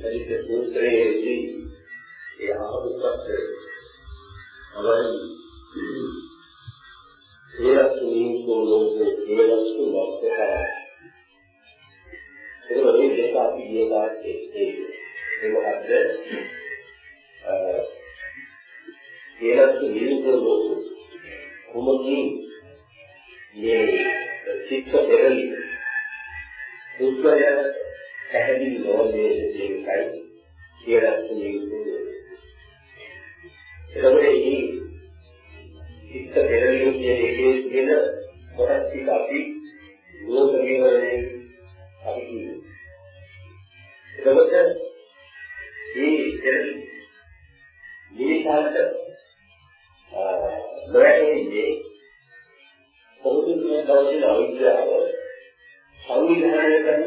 හරිද සූත්‍රයේදී ඒ ආපුත්ත අවයි ඒලක්ෂණීන් කෝලෝකෝ ඒලක්ෂු වස්තකය ඒක මේ දෙක අපි ගියදාට ඒ ඒ මොකද්ද ඒලක්ෂණීන් කෝලෝකෝ කුමකින් මේ චිත්ත පෙරලි උත්තරය පැහැදිලි නොවන්නේ ඒකයි කියලා කියන්නේ. එතකොට මේ චිත්ත පෙරලිය කියන එකේ තියෙන කොටස් ටික අපි ලෝක විවරණය අපි කියනවා. එතකොට මේ පෙරලි මිනිසාට නොවැටෙන්නේ කොහොමද මේ දවසේ අවිද්‍යාව සංවිධානය කරන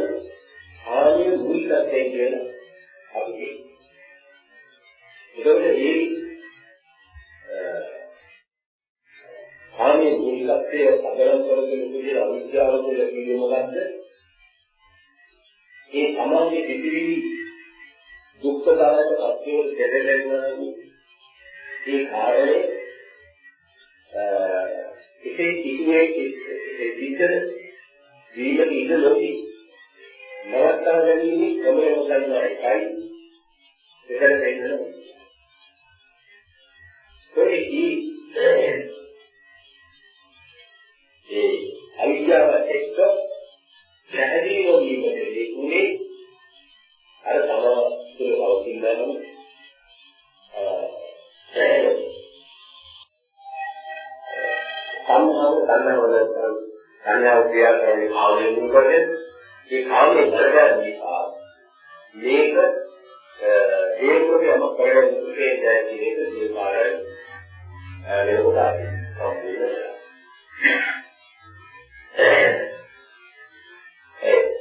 ආර්ය මූලිකත්වය කියලා අපි කියනවා. ඒකවල මේ ආර්ය මූලිකත්වය අදරම් කරගෙන ඉන්න අවිද්‍යාව කියලා කියන්නේ මොකද්ද? ඒ සමාජයේ පිටිවිලි දුක්ඛදායක සත්‍යවල දෙදෙන්නා ඒ කාරණේ ඉතින් ඉතිවේ ඒ විතර වීම ඉඳ නොදී නවත්තා ගැනීම ක්‍රමය මොකක්ද එකයි දෙකෙන් දෙන්න. කොහේදී ඒ අවිද්‍යාව එක්ක පැහැදිලි නොවීමේදී උනේ අර තම සම්මාන තණ්හාවල තණ්හාව ක්‍රියා කරන ආවේග කරන්නේ ඒ කාමයේ කරගන්න නිසා මේක ඒකෝට යම කරගෙන ඉන්නේ දැන් කියන එක මේ කාර්යය වෙනකොට අපි සම්පූර්ණ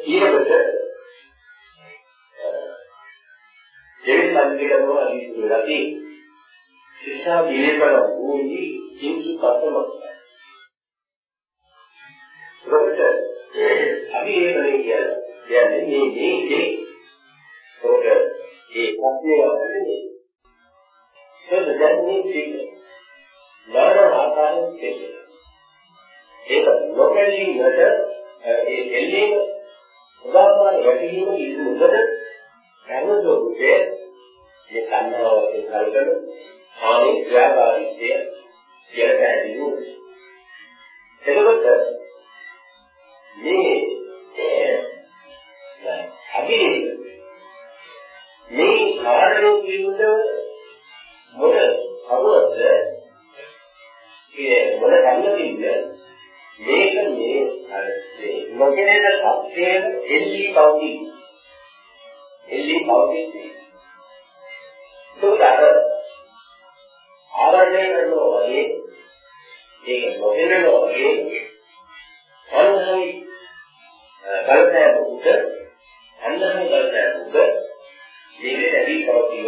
ඊළඟට දෙවි සංකේතවල අනිත් ශිෂ්‍යා විවේකන වූනි කිංසු කතමක් කියන්නේ මේ මේ මේ පොඩ ඒ කප්පේ වගේ ඒක දැන් මේ දෙක නාන ආකාරයෙන් දෙක ඒක නොකැලීමට ඒ එල්ලීම උදාහරණ යටීම ඉන්නකොට හැමදෙන්නේ මේ කන්නාවට කල්කන ආනේ ක්‍රියාකාරීත්වය කියලා පැහැදිලි වුණා. එතකොට මේ අභිනේත මේ කාරණේ පිළිබඳව මොන අවුවද ඒ මොන සංගතින්ද මේක මේ අර මේ නොකෙනෙන සත්‍යයෙන් එල්ලී පවතී එල්ලී පවතී ඒකට ආවරණය කරනවා වගේ ඒක නොකෙනෙනවා වගේ අනුසයි කල්පනා උද හැමදාම ගන්න උඹ මේකේ ඇවි කවතිව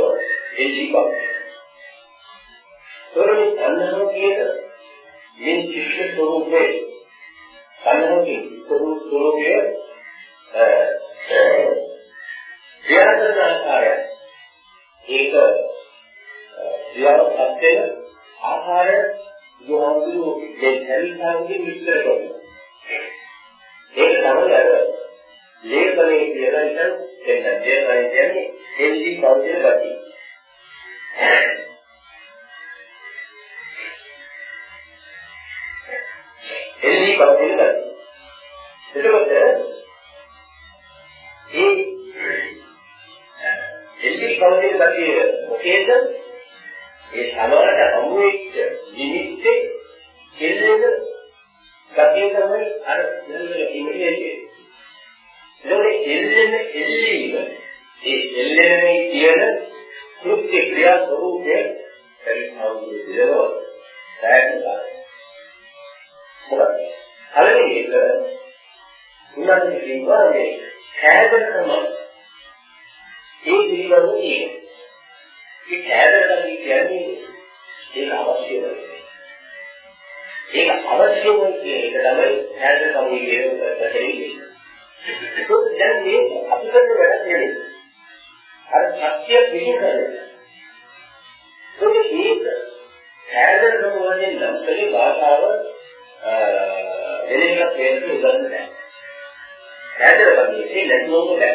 එල්සි බව. තොරණි අන්නහම කියන මේ ශිෂ්‍ය ස්වરૂපේ අන්නහගේ ස්වરૂප ස්වરૂපය ක්‍රියාත්මක ආකාරය ඒක ක්‍රියාවක් අත්දෙන ආකාරය යොහාඳුරු දෙහි සංකේ විස්තර කරනවා. ඒක තමයි අර ලේඛනයේ කියලා ඉතින් දෙන්න දෙන්නයි කියන්නේ එල්ලි කවුදේ ගති. එල්ලි කවුදේ ගති. එතකොට ඒ එල්ලි කවුදේ ගතිය මොකේද? ඒ සමරට හමු වෙච්ච නිමිත්තේ එල්ලෙද ගතිය තමයි අර මෙල්ල ඉන්නේ. ඒකේ එල්ලෙන එල්ලීම ඒ එල්ලෙන්නේ කියන කෘත්‍ය ක්‍රියා ස්වરૂපය පරිසාවුනේ දෙලෝ දැක්කා. මොකද? හරිනේ ඒක උනන්නේ කියනවා මේ කෑදරකම ඒ පිළිබඳව කියන්නේ. ඒ කෑදරකම කියන්නේ ඒක අවශ්‍ය නැහැ. ඒක අවශ්‍යම කියන එක තමයි හැදෙන කමී කියන ප්‍රතිරේ. ඒක දැන් මේ අපිට වැඩක් නෙවෙයි. අර සත්‍ය පිළිගන්න. ඒක හැදෙන කමෝනේ නම් පරි භාෂාව එලෙක තේරුම් ගන්න නැහැ. හැදෙන කමී ඒක නැතුවම බෑ.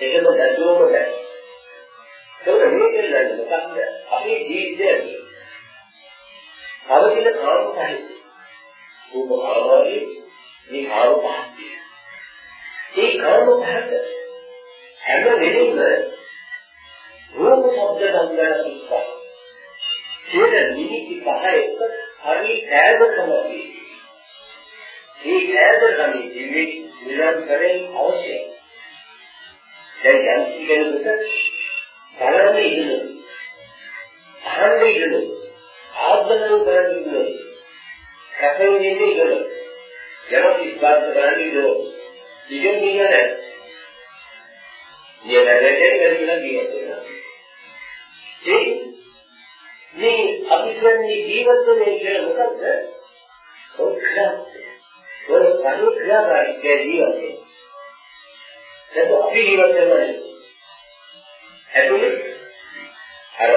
ඒකම නැතුවම බෑ. ඒක මේකෙන් මොකක්ද? අපේ ජීවිතයේ අවදින කාම සාහිත්‍ය. රූප භාවයේ මේ කාම පහක් ඒ කාම පහක හැම වෙලෙම රූප ශබ්ද ගන්ධ සුස්සා. කියන නිමිති පහ එක හරි ඈදකමදී. මේ ඈදකමේ ජීවි නිරන්තරයෙන් අවශ්‍යයි. දැන් යම් කෙනෙකුට බලන්න ඉන්න. අහන්න ඉන්න. ආත්මය කරන්නේ ඉන්න. රසයෙන් ඉන්නේ ඉන්න. යමක් ඉස්පාත් කරන්නේ ඉන්න. ඉගෙන ගන්න. නියමයෙන් කරගෙන ගියොත් ඒ මේ අපි කියන්නේ ජීවත් වෙන්නේ කියලා මොකද්ද? ඔක්කත්. ඔය පරික්‍රියාකාරී ජීවිතේ. ඒක අපි ජීවත් වෙනවා. ඇතුලේ අර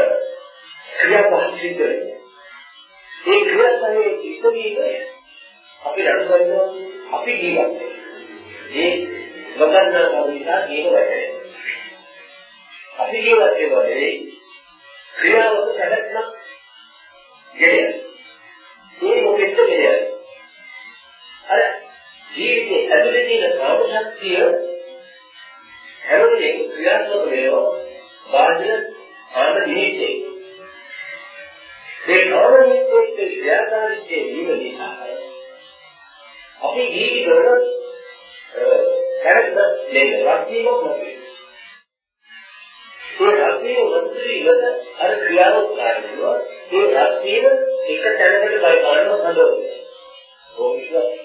ක්‍රියාපහ සිද්ධ වෙනවා. ඒ ක්‍රියාපහේ ඉස්සරීම අපි රණවනවා අපි ජීවත් වෙනවා. ඒ නොදන්නා නිසා ජීව වෙන්නේ. අපි ජීවත් වෙන්නේ ක්‍රියාවක සැලැස්මක් ගෙය. ඒ මොකෙද්ද ගෙය? අර ජීවිතයේ ඇතුලේ තියෙන කාම ශක්තිය හැමදේම ක්‍රියාත්මක වෙනවා බාහිර ආන නිහිතේ. ඒ කාම නිහිතේ ක්‍රියාකාරීත්වයේ වීම නිසා අපි ජීවිතවල හැරෙන්න දෙන්න වර්ධීමක් නැති. ඒ රත්නයේ වස්තුවේ අර ක්‍රියාවක් කාරණා ඒ රත්නයේ එක තැනකට බයි බලන හදවත. ඕවිශ්වාසය.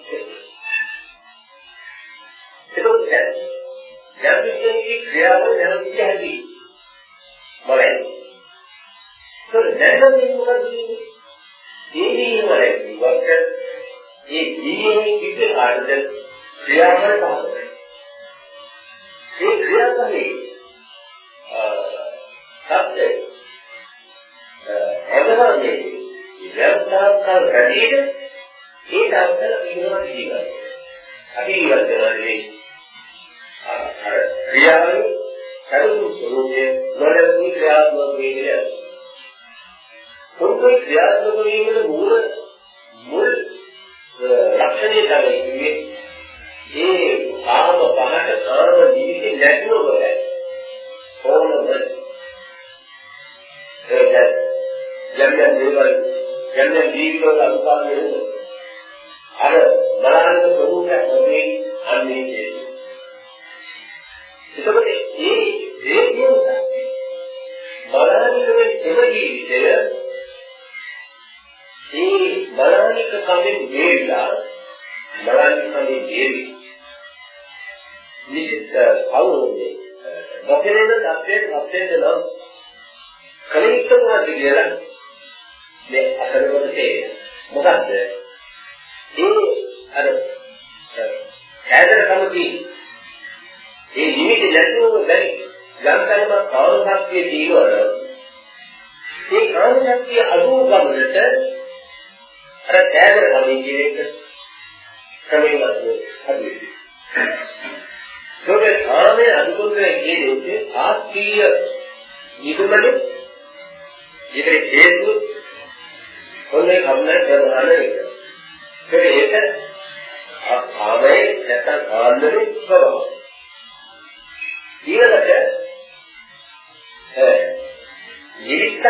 ඒක දැන් යම් ක්‍රියාව නැවතිච්ච හැටි. බලයි. ඒක දැනගන්න මොකද කියන්නේ? ඒ වීමවල ඉවත් ඒ ජීවයේ විදිහට ආරද ක්‍රියාවල තමයි. ඒ ක්‍රියාවලියේ සත්‍ය එවනන්නේ ඉවර්තාකල් රැඳීද ඒ දවසල ඉන්නවා ජීවිතය. අපි ඉවත් කරන්නේ අර ක්‍රියාවලිය කරුණු ස්වરૂපයේ නොලැබී ක්‍රියාත්මක වෙන්නේ. පොදු ක්‍රියාත්මක වීමේ මූල මුල් ලක්ෂණය තමයි මේ කාම පහට කාම නිවිති නැතිව බෑ. ඕනම ඒක යම් යම් දේවල් යම් යම් ජීවිතවල අනුපාත වෙනවා. අර බලන්න ප්‍රමුඛයක් වගේ අන්නේ ඒ. එතකොට මේ හේතුව බලනිකමේ එම ජීවිතය ඒ බලනික කමෙන් වේලා බලනික කමෙන් වේවි. නිසිත කවුරුනේ නොකරන තත්ත්වයට පත් වෙන්න නම් කලිට මොකද කියලා මේ අතරවල තේරෙන මොකද්ද? ඒ අර ඈතට සමති ඒ නිමිති නැතිවම බැරි ගන්තරම කාමශක්තිය දීවර ඒ කාමශක්තිය අඩු ගමනට අර ඈතට කලින් කියන එක ක්‍රමයෙන් අඩු වෙනවා. ඒක කාමයේ අනුකම්පය කියන්නේ ආත්මීය නිගමනේ ඒකට හේතුව ඔන්නේ කම්මැලි ප්‍රධාන එක. ඒක ආවේ නැත්නම් ආන්දරේ ස්වභාවය. ඊළඟට ඈ නිවිත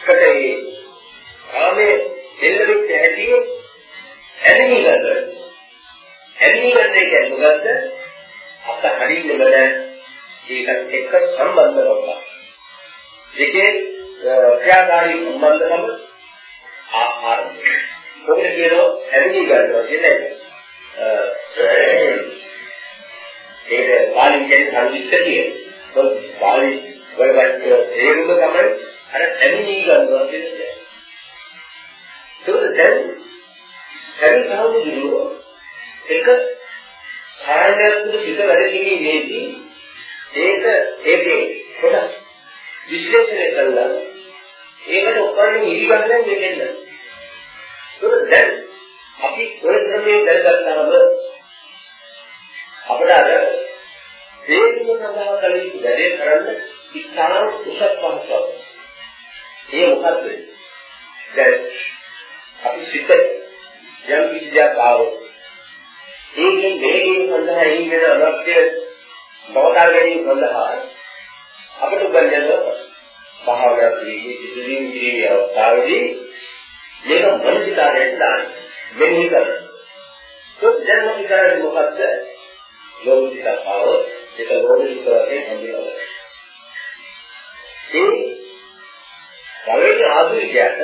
කටේ ආමේ දෙල්ලෙත් හැටියේ ඇනී ගන්න. ඇනී ගන්න කියන්නේ මොකද්ද? අත හරින්නම නැහැ. ඒකත් එක්ක සම්බන්ධ වෙනවා. දෙකේ ක්‍රියාකාරී සම්බන්ධකම ආහාරය. මොකද කියනවා හැරී ගන්නවා කියන්නේ ඒක පාලින් කියන්නේ සංයුක්ත කියන. මොකද පාලි වලට තේරුම තමයි අර හැරී ගන්නවා කියන්නේ. ඒක දැන් හරි සාමුදුරු එක කාරණයක් තුළ සිත වැඩ කිරීමේදී ඒක ඒකේ කොටස් විශ්ලේෂණය කළා ඒකට ඔක්කොම ඉරිගන්න දෙන්න. ඒක දැන් අපි ඔය ක්‍රමයේ දැනගත්තාම අපිට අර හේතුව සඳහා කල යුතු වැඩේ කරන්න ඉතාම උසස් පහසුවක්. ඒ මොකද්ද? දැන් අපි සිත යම් කිසි දෙයක් ආවොත් ඒකෙන් වේගයෙන් සඳහා ඉන්න අනවශ්‍ය බවතාව ගැනීම සඳහා අපිට උගන්වන භාවනා ක්‍රියේ සිදුවීම් කිරීමේ අවස්ථාවේදී මේක මනසිකාරයට දාන්න. මෙන්න කරන්න. ඒක දැන් අපි කරන්නේ මොකද්ද? යෝගිතාව ඒක ලෝභිතාවේ හඳුනනවා. ඒ පළවෙනි ආධුනිකයාට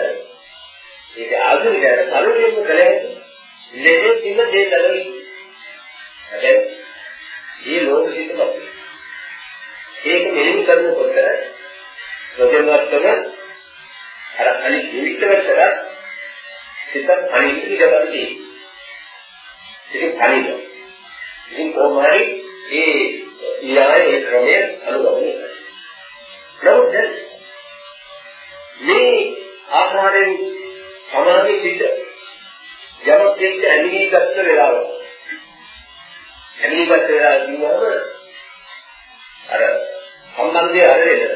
ඒක ආධුනිකයාට පළවෙනිම කළ හැකි ලෙඩේ තිබ දේ කලවි. හැබැයි මේ ලෝභිත බව. ඒක මෙලින් කරනකොට ප්‍රතිවර්තන අර අනිත් විවිධ වචන සිත අනිත් ඉඳපස්සේ ඒක පරිදි. ඉතින් කොහොමරි ඒ න්‍යායයේ ක්‍රමය අනුගමනය කරනවා. නමුත් මේ ආකාරයෙන් සමාධි සිට යමක් එක්ක ඇලී ගත්ත වෙලාව ඇඟිලිගත වෙලා කියවම අර සම්බන්ධය හරියට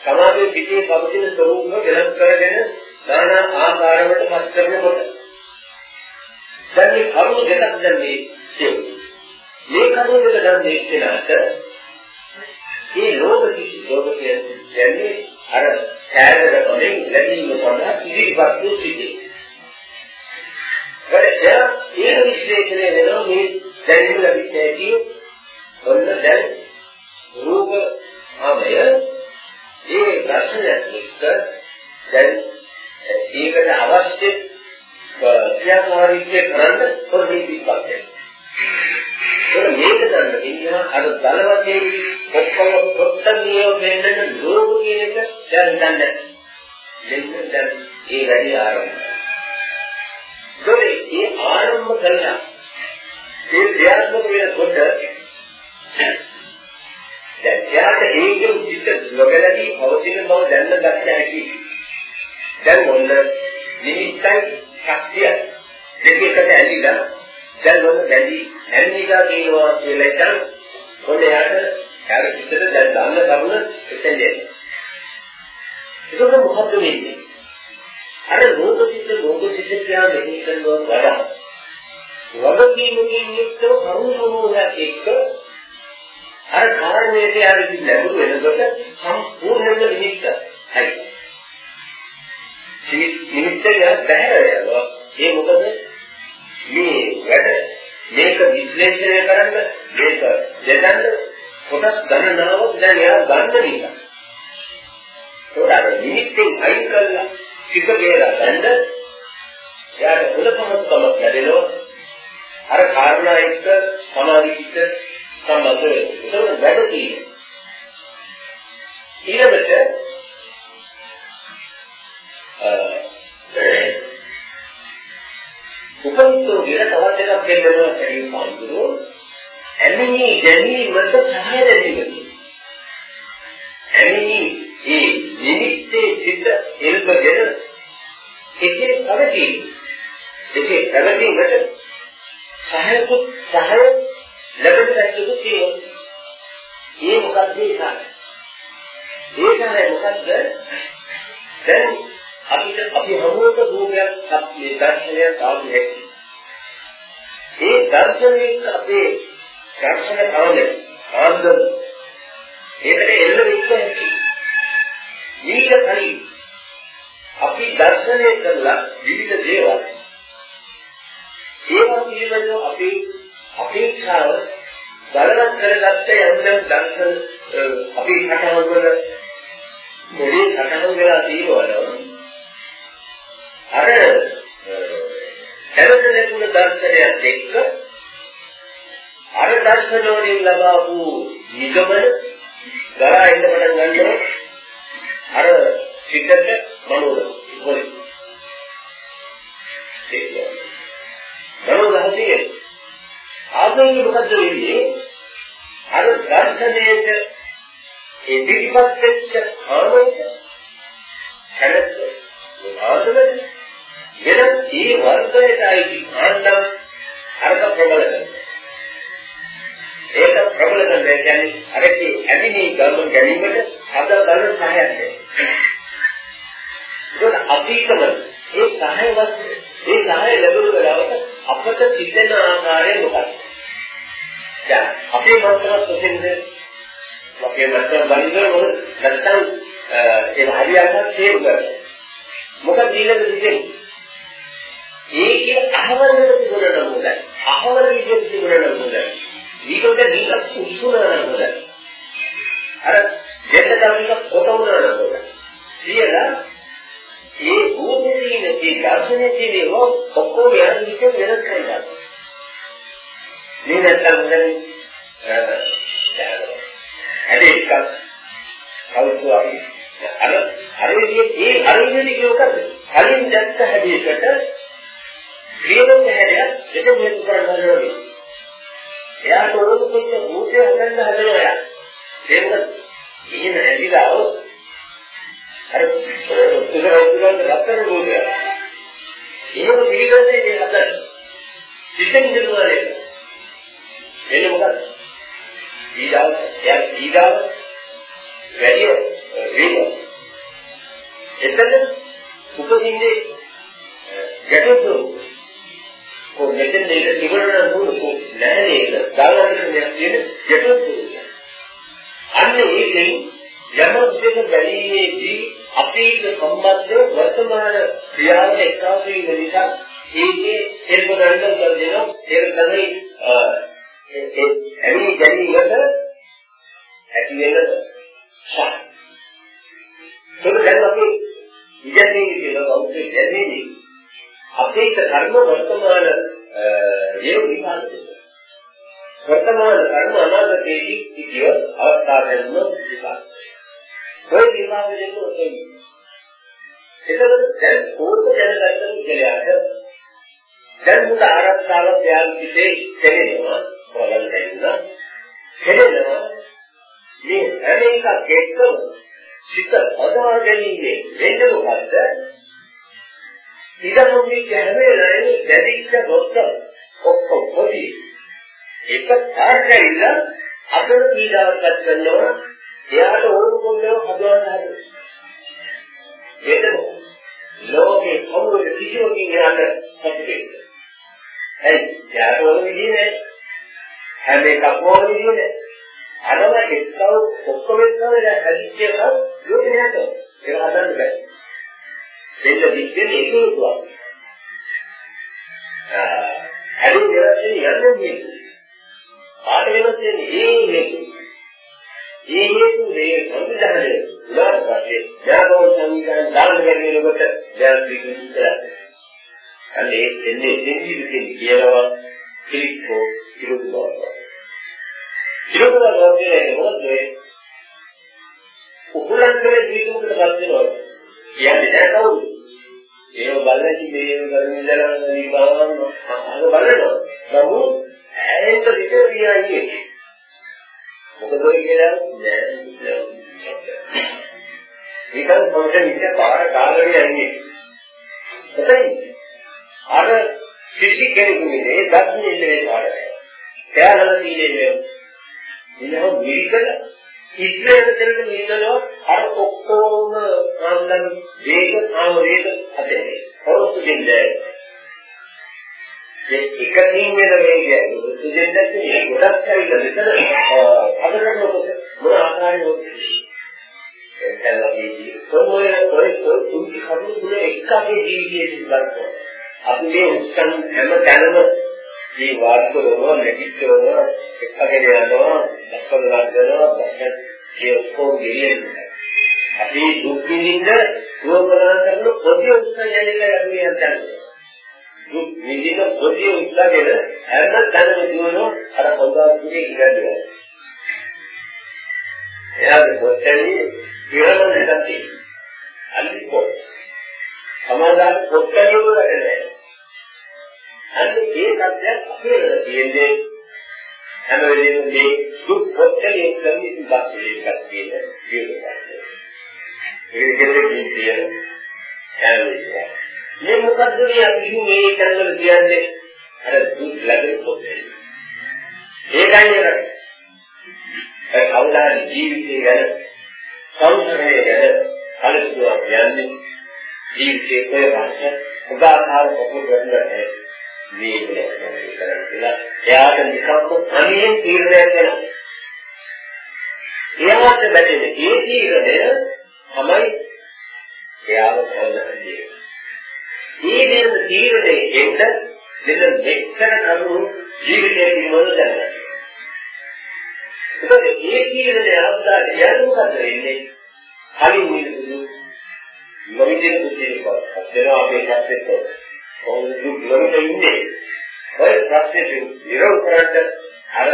සමාජයේ පිටේ පවතින ස්වરૂපම වෙනස් කරගෙන নানা ආකාරවලට පත් කරනකොට දැන් මේ කරුණු දෙකක් දැන් මේ තියෙනවා. මේ කරුණු දෙක දැන් මේ කියලාට මේ ලෝක කිසි ලෝක කියන්නේ අර සෑදරකමෙන් ලැබීම සඳහා ඉදිරිපත් වූ සිටි. වැඩ ඒ විශ්ලේෂණය වෙනවා මේ දැනුම ලැබිච්ච හැටි ඔන්න දැන් රූප ආමය ඒ දර්ශනයත් එක්ක දැන් ඒකට අවශ්‍ය ක්‍රියාකාරීත්වය කරන්න පොඩි පිටපත් ඒක මේක ගන්න ඉන්නවා අර දල වශයෙන් ඔක්කොම ප්‍රත්‍යනිය වෙන්නන ලෝභ කියන එක දැන් ගන්න. දෙන්න දැන් ඒ වැඩි ආරම්භ. ඒ ආරම්භ කළා. ඒ ක්‍රියාත්මක වෙනකොට දැන් යාට ඒකෙ උචිත නොගැලී පවතින බව දැනගත හැකි. දැන් මොන නිමිත්තයි ශක්තිය දෙකකට ඇලිලා දැන් මොන බැඳි ඇන්නිලා කියනවා කියලා ඉතින් මොන යාට යාර පිටට දැන් දාන්න කරුණ එතෙන් දෙන්නේ. ඒක මොකද්ද වෙන්නේ? අර රෝගසිත රෝගසිත කියලා මෙහි කරනවා වඩා වගකීමකින් යුක්තව කරුණ සමූහයක් එක්ක අර කාරණේට යාරි ලැබුණු වෙනකොට සම්පූර්ණයෙන්ම නිමිත්ත හරි. නිමිත්තේ බැහැර යනවා. ඒ මොකද මේ වැඩ මේක විශ්ලේෂණය කරන්න මේක දෙදන්න කොටස් ගණනාවක් දැන් එයා ගන්න නිසා. ඒකට නිමිත්තෙන් අයින් කරලා සිත කියලා ගන්න එයාට හොඳපහසුකමක් ලැබෙනවා. අර කාරණා එක්ක සමාධිත සම්බන්ධ වෙනවා. ඒක වැඩ තියෙනවා. ඊළඟට උපනිෂෝ කියන තවත් එකක් දෙන්නවා කියන සම්පූර්ණ ඇමිනි දැනීමට සහාය දෙන්නේ. ඇමිනි ඒ නිමිත්තේ සිට එල්බගෙන එකේ පැවතී. එකේ පැවතීමට සහයකුත් සහය ලැබෙන පැත්තකුත් තියෙනවා. ඒ මොකක්ද ඒ සහය? ඒ සහය මොකක්ද? දැන් අපිට අපි හමුවක රූපයක් මේ දර්ශනයක් ආපු හැටි. ඒ දර්ශනයෙන් අපේ දර්ශන කවදේ ආන්ද ඒකට එල්ල වෙච්ච හැටි. ඊට කලින් අපි දර්ශනය කරලා විවිධ දේවල් ඒවා පිළිබඳව අපි අපේක්ෂාව බලවත් කරගත්ත යම් යම් දර්ශන අපි කටහඬ වල මොලේ කටහඬ වෙලා තියෙනවා අර හැරෙන කුල දර්ශනයත් එක්ක අර දර්ශන වලින් ලබාවු නිගමන ගලා එන්න පටන් ගන්නවා. අර සිතට මනෝද පොරි දවසේ ආදෝනික මොකද්ද වෙන්නේ? අර දර්ශනයේට ඒ පිටිපත් වෙච්ච ආමයට හැලෙත් ආදවල වෙන ඒ වර්ගයටයි ආන්දම් අරක ප්‍රබල කරනවා. ඒක ප්‍රබල කරනවා කියන්නේ අරකේ ඇමිනී ගම ගැනීමට අද බල සහයක් දෙනවා. ඒක අතීතම ඒ සහයවත් ඒ සහය ලැබුණු වෙලාවට අපට සිදෙන ආකාරය මොකක්ද? දැන් අපේ මනසට කොහෙන්ද අපේ මනස බලන්නේ මොකද? නැත්තම් ඒ හරියට තේරුම් ගන්න. මොකද ඊළඟ දිගට ඒකේ අහවලට තිබුණා නේද? අහවල විදිහට තිබුණා නේද? ඊකට දීලා උසුනා නේද? අර දෙන්න කමික කොට වුණා නේද? කියලා ඒ භූතේන ඒ දර්ශනයේ තියෙන ඔක්කොම යන විදිහ වෙනස් කරලා. මේ නැත්තම් දැන් අර ඒක කවුරු අපි අර අර විදිහේ ඒ අර විදිහේ කියවකද? කලින් දැක්ක හැදීකට ක්‍රියවෙන්න හැදයක් එක හේතු කරන්න ඕනේ. එයාට ඕන කොච්ච භූතය හදන්න හදනවා යා. ඒක ඉහින ඇදිලා අර ඉතිරෝදුරන් රත්තරන් භූතය. එහෙම පිළිගන්නේ මේ හදන්න. සිතෙන් දෙනවා නේද? එන්නේ මොකක්ද? ඊදාව එයා ඊදාව වැඩි වේග. එතන උපදින්නේ ගැටුතු කො මෙතන මේක ඉවරන දුරු නෑ නේද? දාගන්න දෙයක් තියෙන ගැටුතු. අන්න ඒකෙන් යමොද්දක බැලීමේදී අපේක සම්බන්ධ වර්තමාන ක්‍රියාවට එක්කාසු වීම නිසා ඒකේ එල්බරන්න දෙනවා ඒක තමයි ඒ ඇවි ගැනීමකට ඇති වෙන ශක්තිය. ඒක දැන් අපි ඉගෙනීමේ කියන බෞද්ධ ඉගෙනීමේ අපේක කර්ම වර්තමාන දේව විපාක දෙනවා. වර්තමාන කර්ම අනාගතයේදී ඔය විපාක දෙන්න ඔතේ. එතකොට දැන් ඕක දැනගන්න ඉගෙනයට දැන් මුද ආරක්ෂාව ත්‍යාග පිටේ කෙරෙනවා බලන්න දෙන්න. කෙරෙනවා මේ හැම එකක් එක්කම සිත අදා ගැනීමේ වෙන්නේ මොකද්ද? ඉදමුගේ කැමරේ දැදිච්ච රොත්ත ඔක්කොම පොඩි එක තාර්කයිල අපේ පීඩාවක්පත් කරනවා එයාට ඕන කොල්ලව හදවන්න හදනවා ඒකම ලෝකේ කවුරුද කිසිවකින් එයාට සතුටුයි ඇයි? එයාට ඕන විදිහ නෑ හැම එකක්ම ඕන විදිහ නෑ අරම එක්කව ඔක්කොම එක්කම දැන් හැදිච්ච එක ලෝකේ නෑ ඒක හදන්න බෑ. දෙන්න දික්කෙන් ඒක උතුවක්. හැදි දෙවස්සේ යන්නේ මේ. පාට වෙනස් වෙන්නේ ඒ හේතු. ඒ හේතු මේ සංවිධානයේ උදාහරණ වශයෙන් ඥානෝන් සංවිධාන දාන ගැනීමකට දැන් විකෘතිලා. අන්නේ එන්නේ දෙන්නේ කියනවා කිලිකෝ කිරුදුවා. කිරුදුවා කියන්නේ මොකද? උකුලන්තරේ ජීවිතයකට පත් වෙනවා. කියන්නේ නැහැ කවුද? ඒව බලලා ඉතින් මේ කරුණ ඉඳලා නිබාවම අහක බලනවා. නමුත් ඇයෙන්ද විතර කියන්නේ. මොකද ඔය කියලා නෑ. නිකන් පොඩ්ඩක් ඉන්න පාර කාලේ යන්නේ. එතන අර කිසි කෙනෙකුගේ මේ දක්ෂිනේ ඉන්නේ පාරේ. එයාලා තියෙන්නේ ඉන්නව මිරිකල ඉස්සරහට දෙන්න ඉන්නනවා අර ඔක්කොම ආන්දන් වේග ආම වේග අතේ හොරොත්තු දෙන්නේ මේ එකකින් වෙන වේගය දෙන්නත් නේ ගොඩක් ඇවිල්ලා මෙතන අදකට මොන ආකාරයක එතන අපි කොහොමද ඔය තුන්ති කරුණු තුන එකකේ ජීවිතයේ ඉඳලා අපි මේ උත්සන් හැම තැනම මේ වාස්තුවම නැතිවම එකගෙන යනවා දක්වන ගන්නවා දැන් ඒ ඔක්කොම ගෙලියෙන්නේ. අපි දුක් විඳින්න දුවමනා කරන පොඩි උත්සාහය යන්නේ අපි යන්නේ. දුක් විඳින පොඩි උත්සාහයද හැම තැනම දුවනවා අර පොදාතුනේ ඉගන්නේ. එයාගේ පොත්තේ ඉරමන නැති. අනිත් පොත්. සමාදාන පොත්තේ වලන්නේ. අන්න ඒ සත්‍යයක් අපේ තියෙන්නේ හැම වෙලේම මේ දුක් ඔක්කොලේ කරන්නේ දුක් එකක් තියෙන ජීවිතයක්. ඒක කෙරෙන්නේ තියෙන හැම මේ මොකද්ද මේ අපි මේ තැන්වල කියන්නේ අර දුක් ලැබෙන පොතේ. ඒකයි නේද? ඒ කවදාද ජීවිතය ගැන සංසාරය ගැන කලසුවක් කියන්නේ ජීවිතයේ කොයි වාසිය උදාහරණ පොකු කරන්නේ මේ කරන්නේ කියලා එයාට නිකම්ම තනියෙන් තීරණයක් වෙනවා. එයාට බැඳෙන ඒ තීරණය තමයි එයාව සෝදන්නේ. මේ දෙන තීරණය එන්න මෙන්න මෙච්චර කරුණු ජීවිතයේ පිළිවෙල දැනගන්න. ඒකද ඒ තීරණය අහලා යන්න මොකද වෙන්නේ? කලින් මිනිස්සු නොවිදින දුකේ පස්සට දෙනවා අපේ පැත්තට. කොහොමද දුක් නොවිද ඉන්නේ? ඔය ප්‍රශ්නේ නිරව කරන්න අර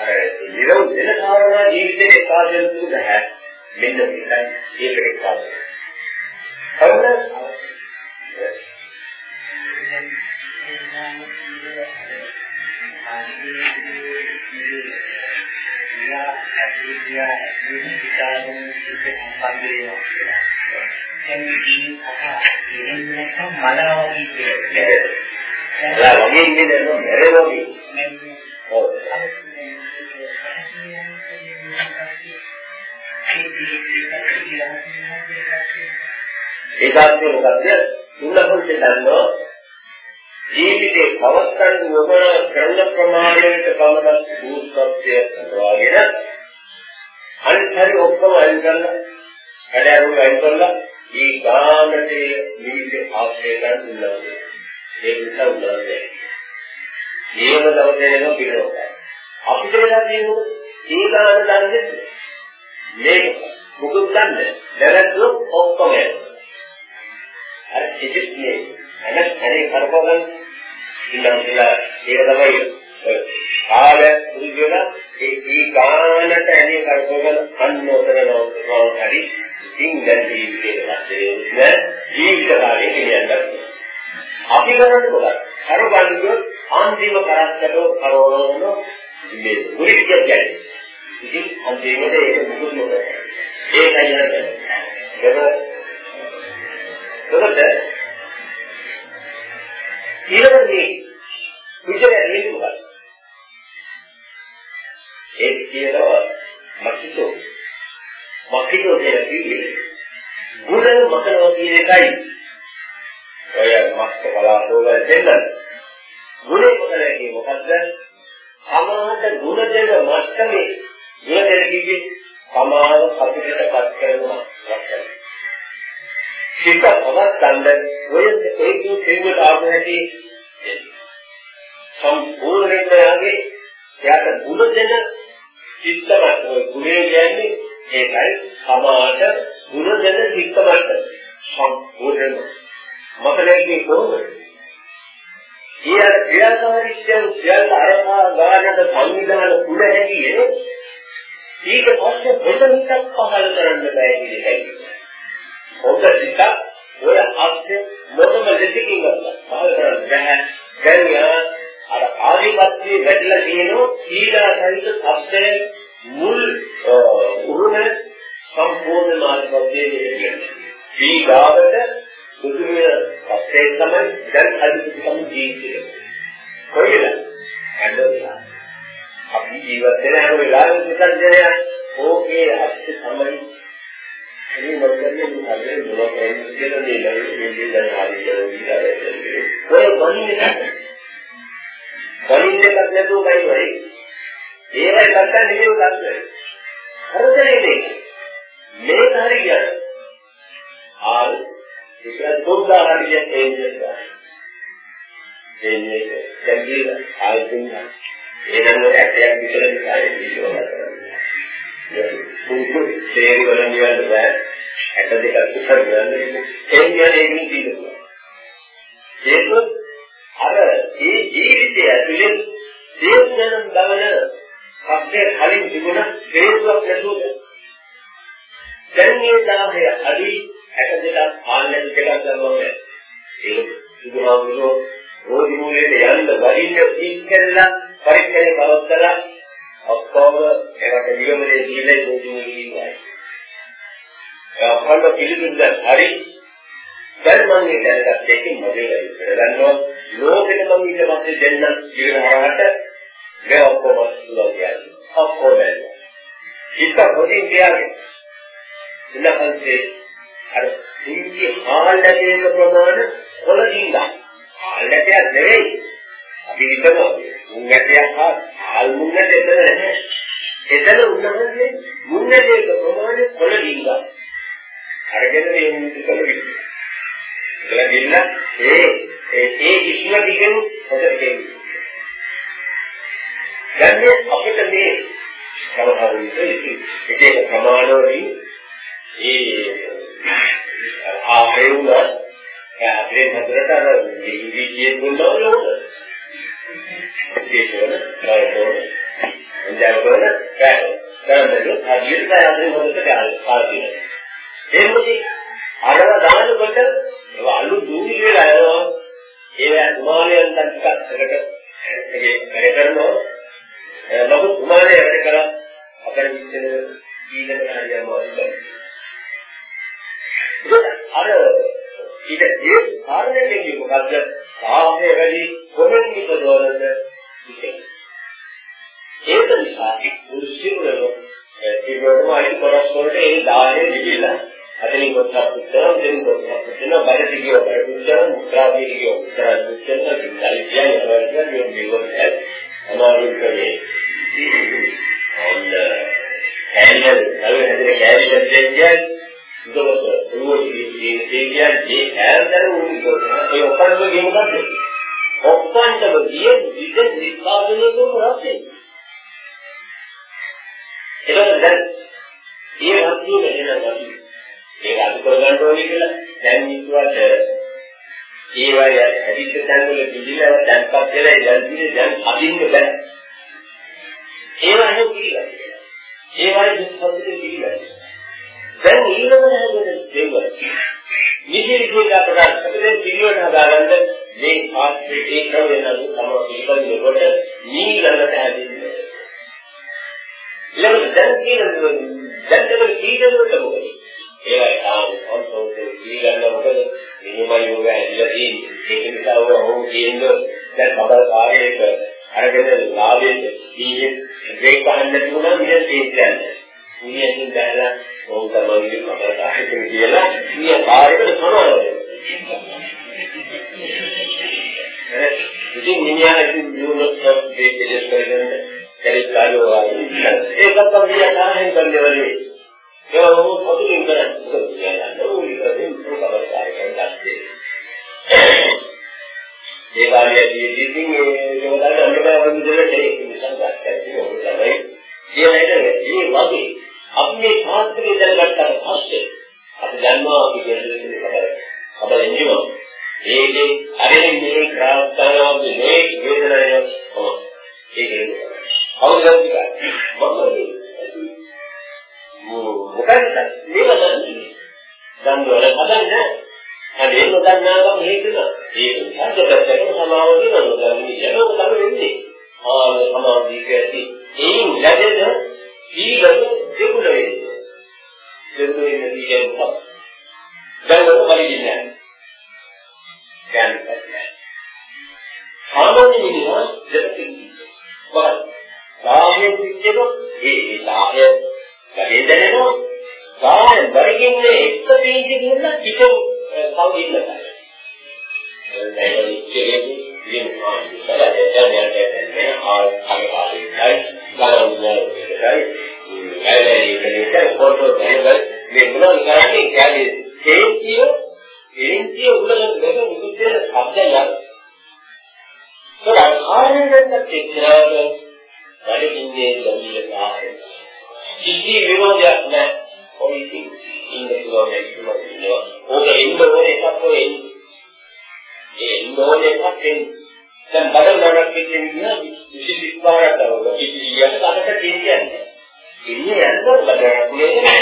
අර නිරව වෙන කාරණා ජීවිතේ සාධන තුන නැහැ. මෙන්න මේකයි ඒකට කාරණා. වෙනවා කියලා. දැන් මේ අහ ඉන්නේ නැත්නම් මලනවා කියන්නේ. ඒ වගේ ඉන්නේ නේද? මෙරේ වගේ. ඔව්. ඒකත් මොකද්ද? තුනපොල් දෙන්නෝ ජීවිතේ පවත්තන් නොකර කරන ප්‍රමාණයට පමණක් දුක්ඛත්වය කරවාගෙන අනිත් හරි ඔක්කොම අයින් කරලා වැඩ අරුම අයින් කරලා මේ ගාමට නිවිද ආශ්‍රය ගන්න උනනවා. ඒ නිසා උනනවා. මේව දවසේම පිළිවෙලයි. අපිට වෙලා තියෙන්නේ ඒ ගාන දන්නේ මේක මොකද දන්නේ? නැරද්දොත් ඔක්කොම අර ඉතිස්නේ අනක් හරි කරපගන්න ඉන්න කියලා ඒක තමයි කාල පුරුදුන ඒ දී ගානට ඇලී කරපොගල අන්නෝතරනවා හරි ඉතින් දැන් ජීවිතේ පස්සේ ජීවිත කාලේ කියන්නේ අපි කරන්නේ මොකක්ද? අර බලනකොට අන්තිම කරත්තට කරවන මේ මුරික් කියන්නේ ඉතින් අන්තිමට ඒක මුකුත් නොකර. ඒකයි යන්නේ එතකොට ඊළඟට විචාරය නිකුත් ඒක කියනවා මක්කිතෝ. මක්කිතෝ කියලා කිව්වේ ගුණ මතනවා කියන එකයි. ඔය මක්ක බලාපොරොත්තු වල දෙන්න. ගුණ මොකද කියන්නේ මොකද්ද? සමාහට ගුණ දෙක මට්ටමේ ගුණ දෙක කිව්වේ සමාව සතුටටපත් කරනවා. සිත පවත්තන්න ඔය ඒ කිව් තේරුවට ආපු හැටි සම්පූර්ණයෙන්ම යාගේ එයාට ගුණ දෙන චිත්තමත් ඔය ගුණය කියන්නේ ඒකයි සමාජ ගුණ දෙන චිත්තමත් සම්පූර්ණ මතලයේ කොහොමද? ඊය ක්‍රියාකාරීත්වයෙන් සියල්ල අරපා ගානට සංවිධාන කුල හැටියේ ඊට පස්සේ බෙදනිකක් පහල කරන්න බෑ කියන එකයි. හොඳ සිත ඔය අස්සේ මොනම දෙයකින් පහල කරන්න බෑ. දැන් යා අර ආධිපත්‍යයේ වැඩිලා තියෙනවා ඊළා සහිත සත්‍යයේ මුල් උරුම සම්පූර්ණ ආධිපත්‍යයේ කියන්නේ. ඊගාවට සුදුමය සත්‍යය තමයි දැන් අධිපතිකම් ජීවිතය. කොහෙද? ඇඬලා. අපි ජීවත් වෙන හැම වෙලාවෙම සිතන්නේ ඕකේ අස්සේ තමයි මේ මොකදන්නේ මේ හදේ මොන කරන්නේ කියලා මේ ළඟ මේ දැන් හරි කියලා විතරයි. ඔය මොනින්නේ බලින් එකක් නැතුව බයිවයි. ඒවයි ගත්තා නෙමෙයි ගන්න. හරදේ නේ. මේක හරි කියන. ආල් ඒක දුක්දා හරිය එන්නේ. එන්නේ කැන්ඩිල ආයතින් එනංග ඇටයක් විතර ඉස්සරේ ඉස්සරහ. කුංකු තේරි වලින් යන්න බෑ. ඇට දෙකක් විතර ගන්න. එන්නේ ඒකින් තියෙනවා. ඒක අර ඒ ජීවිතය ඇතුලේ දේශනන් ගමන අපේ කලින් තිබුණ හේතුවක් නැතුව දැන් මේ දාහය අඩි 62ක් ආන්නත් දෙකක් ගන්නවා ඒක බුදුහාමුදුරුවෝ රෝගි මූලයට යන්න වරින්න ඉස්සෙල්ලා පරීක්ෂණය කරලා ඔක්කොම ඒකට නිගමනයේ දීලා රෝගි මූලෙ ඉන්නයි. ඒ ඔක්කොම පිළිබිඹ හරි. දැන් මම මේ දැනගත්ත එකෙන් මගේ වැඩි කරගන්නවා. ලෝකෙට මම ඊට පස්සේ දෙන්න ජීවන හරහට මේ ඔක්කොම සුලෝ කියන්නේ. ඔක්කොම. ඉත හොදින් කියන්නේ ඉන්නහන්සේ අර ඉන්දිය ආලකේක ප්‍රමාණ කොළදින්දා ආලකයක් නෙවෙයි. අපි හිතනවා මුංගටයක් හා ආල් මුංගට එතන නැහැ. එතන උන්නහන්සේ මුංගටේක ප්‍රමාණ කොළදින්දා අරගෙන මේ මුංගට කළ කියලා දෙන්න. ඒ ඒ ඉස්ම දිගෙන් හොදට කියන්නේ. දැන් අපිට මේ සමහර විට එක එක ප්‍රමාණවලින් ඒ ආහේුණ අපේ හතරට අර ඉංග්‍රීසියෙන් දුන්නා නෝන. ඒකවල කායතෝන එන්ජායතෝන කාය. කරන්නේ හදිසියෙ අපේ හොදට කාර්යය. ඒ මොකද අරව දානකොට ඒවා අලු දූවිලි වෙලා යනවා. ඒවා කුමාරයන් ටිකක් එකට ඒකේ වැඩ කරනවා. ලොකු කුමාරය වැඩ කරා අපර විශ්ල ඊළඟ හරියම වගේ. අර ඊට ඒ කාරණේ කියන්නේ මොකද්ද? සාහය වැඩි කොහෙන් නිකදවලද ඉතින්. ඒක නිසා කුරුසියවල ඒ වගේම අයිති කොටස් වලට ඒ දාහය නිවිලා අතලින් කොටසක් පුතන දෙන් කොටසක් පුතන බඩට ගියව බඩ පුතන මුත්‍රාදී ගියව මුත්‍රා පුතන ඉන්දල්ජය යනවා කියන මේවත් අමාරු කරේ ඔන්න කැරියර් නව හැදෙන කැරියර් දෙන්නේ උදවත රෝජී කියන්නේ මේ හැරදර උන්ට ඒ ඔක්කොම ගේ මොකද්ද ඔක්කොන්ටම ගියේ විද නිස්පාදනය කරන රටේ ඒක දැන් ඒ රත්නිය වෙනවා ඒක අද කරගන්න ඕනේ කියලා දැන් ඉස්සුවට ඒ වගේ ඇදිච්ච තැන් වල පිළිලා දැන්පත් වෙලා ඉඳන් දැන් අදින්න බෑ. ඒවා නෙවෙයි කියලා. ඒ වගේ දුක්පත් පිළිලා දැන් ඊළඟ හැදෙන දේවල් නිදිරියට අපට අපේ පිළිවෙල හදාගන්න මේ ආස්ත්‍රේ ඒක වෙනලු තමයි පිළිබඳවට ඊළඟට හැදෙන්නේ ඊළඟ දැන් කියන දැන් දෙවල් කීදෙන්නට මොකද? ඒවා තාම අන්තෝතේ පිළිගන්න මොකද? මෙහෙමයි යෝග ඇවිල්ලා තියෙන්නේ. ඒක නිසා ඔය ඔවුන් කියන්නේ දැන් බබල් කාර්යයක අරගෙන ලාභයේ දීයේ බ්‍රේක් ගන්න තිබුණා මිය තේජ්ජන්නේ මියකින් දැනලා ඔවුන් තමයි බබල් කාර්යයෙන් කියලා මිය කාර්යයට සමාන ඉතින් මිනිහා ඉතින් දිනුනොත් මේ දෙයක් කරගෙන කැලේ කාලෝ ආයි ඒකත් අපි අහන්න කරන්නේ වලේ ඒවා මොකද සතුටින් කරන්නේ කියන්නේ ඕනිකෙන් ප්‍රබලතාවයෙන් දැක්කේ ඒ වාගේ ජීවිතින් ඒ යෝදාන අනුබව විදිහට ඒක සංගතයක් තියෙනවා තමයි කියනයිද මේ වගේ අපි මේ ශාස්ත්‍රීය දැනගත්තට පස්සේ අපි දන්නවා අපි කියන්නේ කබල කබල එන්ජිම ඒකේ අරින් මේ ක්‍රාස්තානාවේ මේ වේදනාව තමයි ඒකේ අවුරුද්දක් මොකද මොකද මේක දන්නේ දන්නවල හදන්නේ නැහැ ඒක දන්නාකම හේතුන ඒක සංකල්පයෙන් සමාව දිනනවා දන්නේ යනෝ තමයි වෙන්නේ ආ සමාව දීකැටි ඒන් ලැබෙන දීගම දෙකුණ වෙන්නේ දෙකුණ වෙන දීගම දැන් මොකද වෙන්නේ බඩ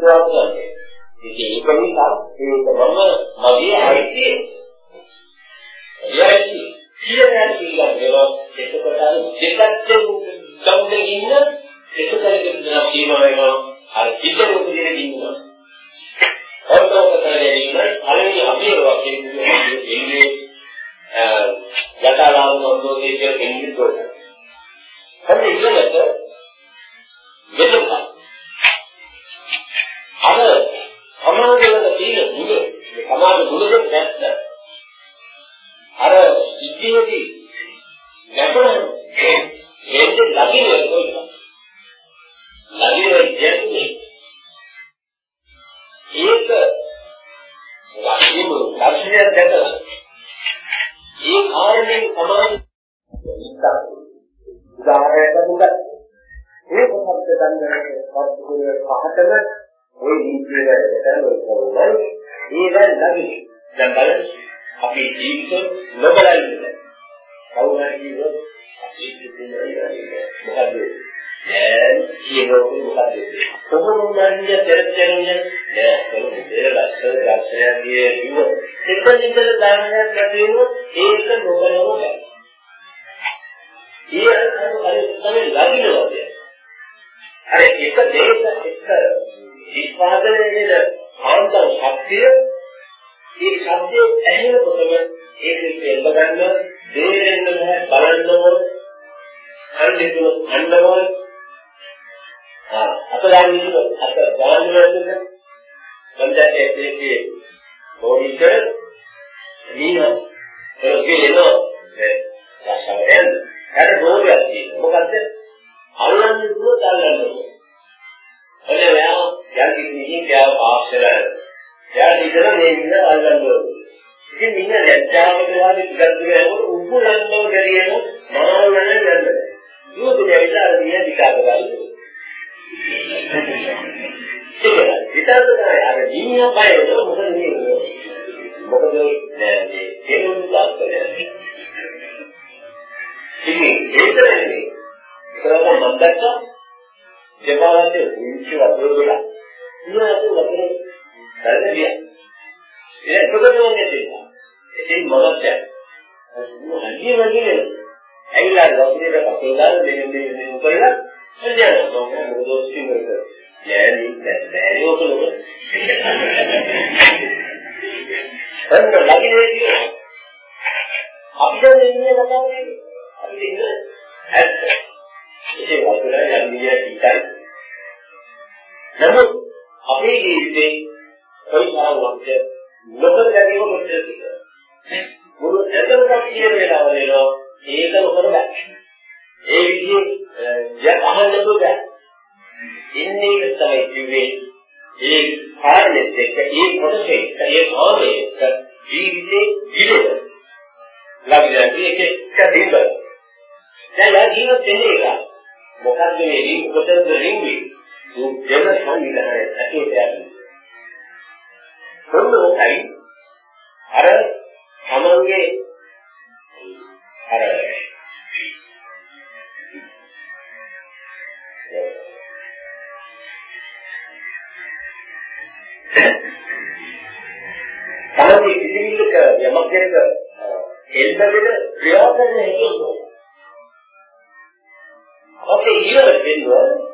එතකොට ප්‍රාර්ථනා ඉතින් ඒක නිසා ඒක මම මගේ අයිතිය එයයි කියලා පිළිගන්නවා එතකොට අර දෙකත්ෙන් ගම්නේ ඉන්න එකතරකින් දෙනා කියනවා වෙනවා අර පිටර උපදින ඉන්නවා ඔන්නෝකතරේ ඉන්න පළවෙනි අපේ වශයෙන් ඉන්නේ යටාලාම නොදෝෂයේ කියන ඉංග්‍රීසි කොට. හරි ඉගෙනට මෙතන මේ සමාජ මුලෙන් දැක්ක අර ඉතිවිදි ගැඹුරු ඒක ලගින කොයිද? ලගින කියන්නේ ඒක ලගින දර්ශනය දැකලා ඒ කාරණේ තමයි උදාහරණයක් දුන්නත් ඒ කොහොමද දන්නේ? පස්තුවේ පහතම ওই නීතිය වැඩ කරනවා. ඒ දැන් නැගි දැන් බලන්න අපි ජීවිත නොබලන්නේ කවුරුහරි කිව්වොත් අපි ජීවිතේ මොකද දැන් කියනකොට මොකද කොහොමද නන්නේ තෙරෙන්නේ නෑ කොහොමද? ලක්ෂණ ලක්ෂණයේ කිව්වොත් එතනින්ද ධර්මයක් නැති වුණොත් ඒක නොබලව බෑ ඒ අර තමයි ලගිනවද අර එක දෙයක එක විස්පාදනයේ වෙන කාන්තව ශක්තිය ඒ ශබ්දයේ ඇහෙනකොටම ඒක එල්ල ගන්න දෙරෙන්න බෑ බලන්නම අන්තිම අන්නම ආ අපදාන විදිහට අත දාන්න වෙනද සම්ජාතයේ ඒකේ බෝධික නීන ඒකේ එනවා ඒ රසයෙන්. හරි බෝධියක් තියෙනවා. මොකද්ද? යා ආශ්‍රය යා ඉතල මේ ඉන්න අල්ලන්නේ. ඉතින් නින්න ලැජ්ජාවට වාදී ටිකක් දුරට උඹලන්නව ගැරියන මානවන යන්නේ. දුර දෙවිලා අර දින දිකාක ගන්න. ඒක විතරද අර ජීනිය බය වෙන මොකද මේ මොකද මේ කෙනුම් දාස්කලේ ඉතින් ඒතරනේ කරලා මම දැක්කා. දෙපාරන්නේ උන්චි වතුර වල ඉන්නත් වතුර දැරදියා ඒ මොකද වන්නේ තියෙනවා ඉතින් මොකක්ද හරිය වගේ ඇවිල්ලා වතුරේ කපලා දාලා දෙන්නේ දෙන්නේ උකරලා එන්නේ මොකද දොස්ති කරලා යෑනි බැරි ඔතනම එන්න ලගිනේ කියන අපිට ඉන්නේ කතාවේ අපි ඉන්නේ ඇත්ත ඒ වතුර යන්නේ ඉතින් නමුත් අපේ ජීවිතේ කොයි තරම්වත් නොකර ගැනීම මොකද කියලා. මුළු ඇදලා කියන වෙලාවල ඒක නොකර බෑ ඒ විදිහේ යක් අහන්නකෝ බෑ ඉන්නේ තමයි කිව්වේ ඒ කාර්යෙත් එක්ක ඒ කොටසේ ඒ භාවයේ ජීවිතේ ඉලෙද ලබියදී එක එක දෙන්න දැන් යා ජීවිත දෙන්නේ එක මොකද්ද මේ රින් කොටද රින්වි දුක් දෙන සංවිධානයේ ඇටේ යන්නේ කොන්නෝයි අර තමන්ගේ අර තමයි කිසිවිලක යමක් දෙක එල්බෙද ක්‍රියා කරන හැකියි. අපේ ඊළඟ දෙන්නවා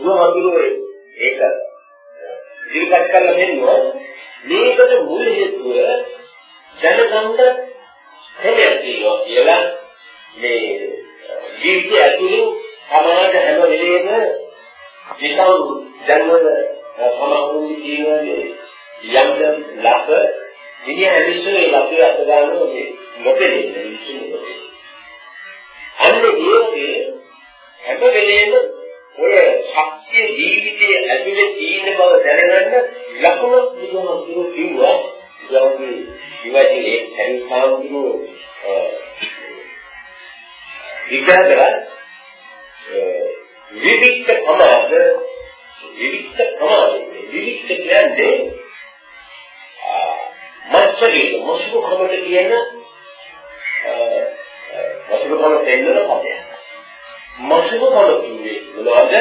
උගවඳුරේ ඒක ඉදිරිපත් කරලා දෙන්නවා මේකට මුල් හේතුව දැනගන්න හැකියාව තියෙනවා කියලා මේ ජීවිතය ඇතුළේ සමාජ හැම වෙලේම විකල් ජන්මන සමාජුන් කියන්නේ යම් යම් ලක ඉතින් ඇවිස්සු ඒ ලකේ අත ගන්නවා මේ නොපෙනෙන්නේ ඉන්නේ අන්න ඒකේ හැම වෙලේම ඔය ශක්තිය ජීවිතයේ ඇතුලේ තියෙන බව දැනගන්න ලකුණු බුදුහාමුදුරු කිව්වා. යෝගී ඉවැතිලේ සංසාරුණු විග්‍රහ විවික්ත ප්‍රමාද විවික්ත ප්‍රමාද. විවික්ත කියන්නේ මත්සලේ මොසුක කමට කියන මොසුක කම දෙන්නන පදයක්? මොසුක කම කියන්නේ මොනවද?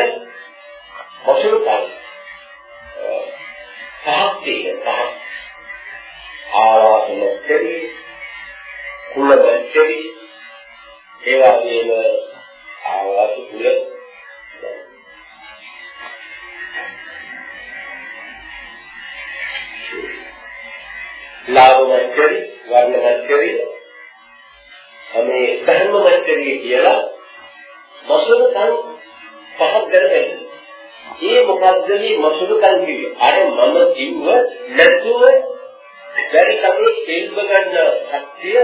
මොසුක කම පහක් තියෙන පහක්. ආවාසනතරි කුලබතරි ඒ වගේම ආවාස කුල. ලාභ මච්චරි වර්ණ මච්චරි මේ ධර්ම මච්චරි කියලා මසුරුකම් පහක් කරගන්න. ඒ මොකද්ද මේ මසුරුකම් කියන්නේ? අර මම කිව්ව නැතුව බැරි කමේ තෙල්බ ගන්න ශක්තිය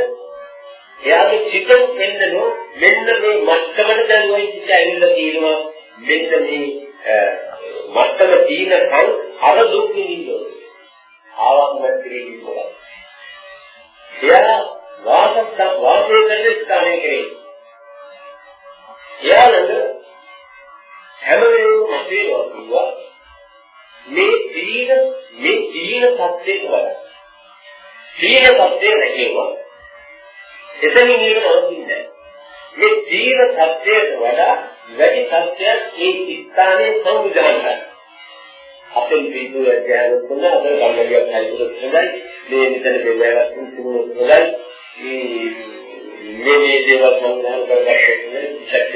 එයාගේ චිතෙන් එන්නනෝ මෙන්න මේ මත්තමට දැන් ওই චිත ඇවිල්ලා තියෙනවා මෙන්න මේ මත්තම තීනකම් අර දුක් විඳින්න ආවක්මත් කිරීමයි. එයා වාසස්ත වාසය කරන ස්ථානයේ කෙරේ. එයාලඟ හැම වෙලේම අපේවා කිව්වා මේ තීන මේ තීන සත්‍යයට වඩා. තීන සත්‍යය නැකේවා. එතනින් ඊට නවතින්නේ මේ තීන සත්‍යයට වඩා වැඩි සත්‍යයක් ඒ ස්ථානයේ සංවිධානය අපෙන් පිටු අධ්‍යයන කරන අපේ කම්මලියක් හයිතුත් හොඳයි මේ මෙතන බෙදාගත් තුමුත් හොඳයි මේ මේ දේවල් සංග්‍රහ කරගන්න ඉස්සෙල්ට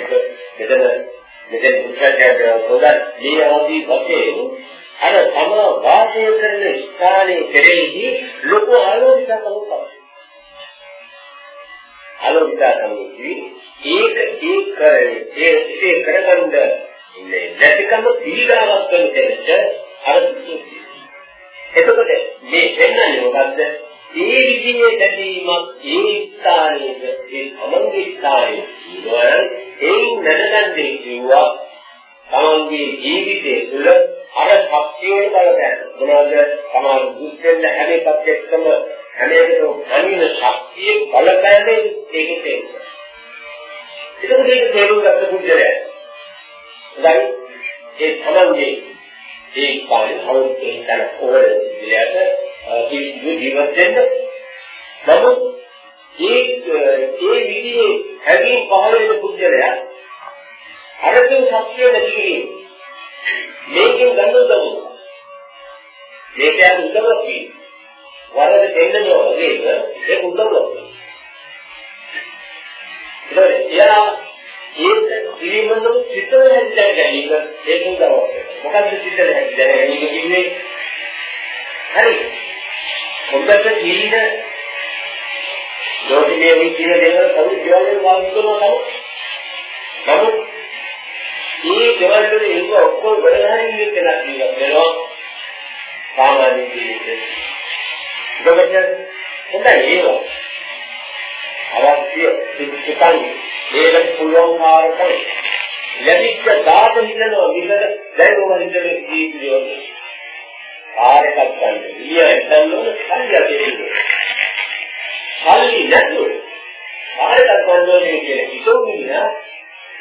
මෙතන මෙතන උත්සාහයක් හොඳයි මේ ආදී වශයෙන් අර තම වාසය කරන ස්ථානයේ කෙරෙහි ලොකු ආලෝකයක් අවුස්සක් ආලෝකයක් ඒක ඒක කරන්නේ ඒ කරගන්න ඉන්නේ නැතිකම පීඩාවක් වෙන දෙයක් අර එතකොට මේ වෙන්නන්නේ මොකද්ද? ඒ විදිහේ දැකීමක් ඒ ස්ථානයේද ඒ තමන්ගේ ස්ථානයේ ඉවර ඒ නැනගන්නේ කිව්වා තමන්ගේ ජීවිතයේ තුළ අර ශක්තියට බලපෑම මොනවද තමන් දුක්ෙන් හැම එකක් එක්කම හැම එකකම අනින ශක්තිය බලපෑමේ ඒකේ තේරුම. එතකොට ඒක තේරුම් ගන්න පුදුරයි. දැන් ඒ තමන්ගේ ඒ කාලේ අවුරුද්දේ තන ඕර විලයට ජීවත් වෙන්න. නමුත් ඒ ඒ විදිහේ හැඟීම් පහළ වෙන පුද්ගලයා අරකින් ශක්තිය නැති කිරීම මේකෙන් ගන්න උදව් මේක යන උදව්වක් වී වරද දෙන්නෝ වගේ ඒක උදව්වක් එයා ඒක පිළිබඳව චිතව හැදලා ගැනීම ඒක උදව්වක් මොකද්ද චිතව හැදලා ගැනීම කියන්නේ? හරි. හොඳට ජීවිත ලෝකයේ මේ කියන දේවල් කවුරු කියලා වාස් කරනවා නමුත් මේ දේවල් වල ඒක ඔක්කොම වැඩහරින් කියලා කියනවා වෙනවා. සාමාන්‍ය ජීවිතේ. ඒකත් හොඳයි ඒවා. අවශ්‍ය සිතන් ඒකට පුළුවන් කාර්කම ලැබිච්ච දාත හිතනවා. විතර දැන් ඕවා හිතේ ජීවිතය ආරකක් ගන්න. ඊය එතනවල සල්ලිය දෙන්නේ. සල්ලි නැතුව ආරකක් ගන්නෝනේ කියන හිතෝමිනා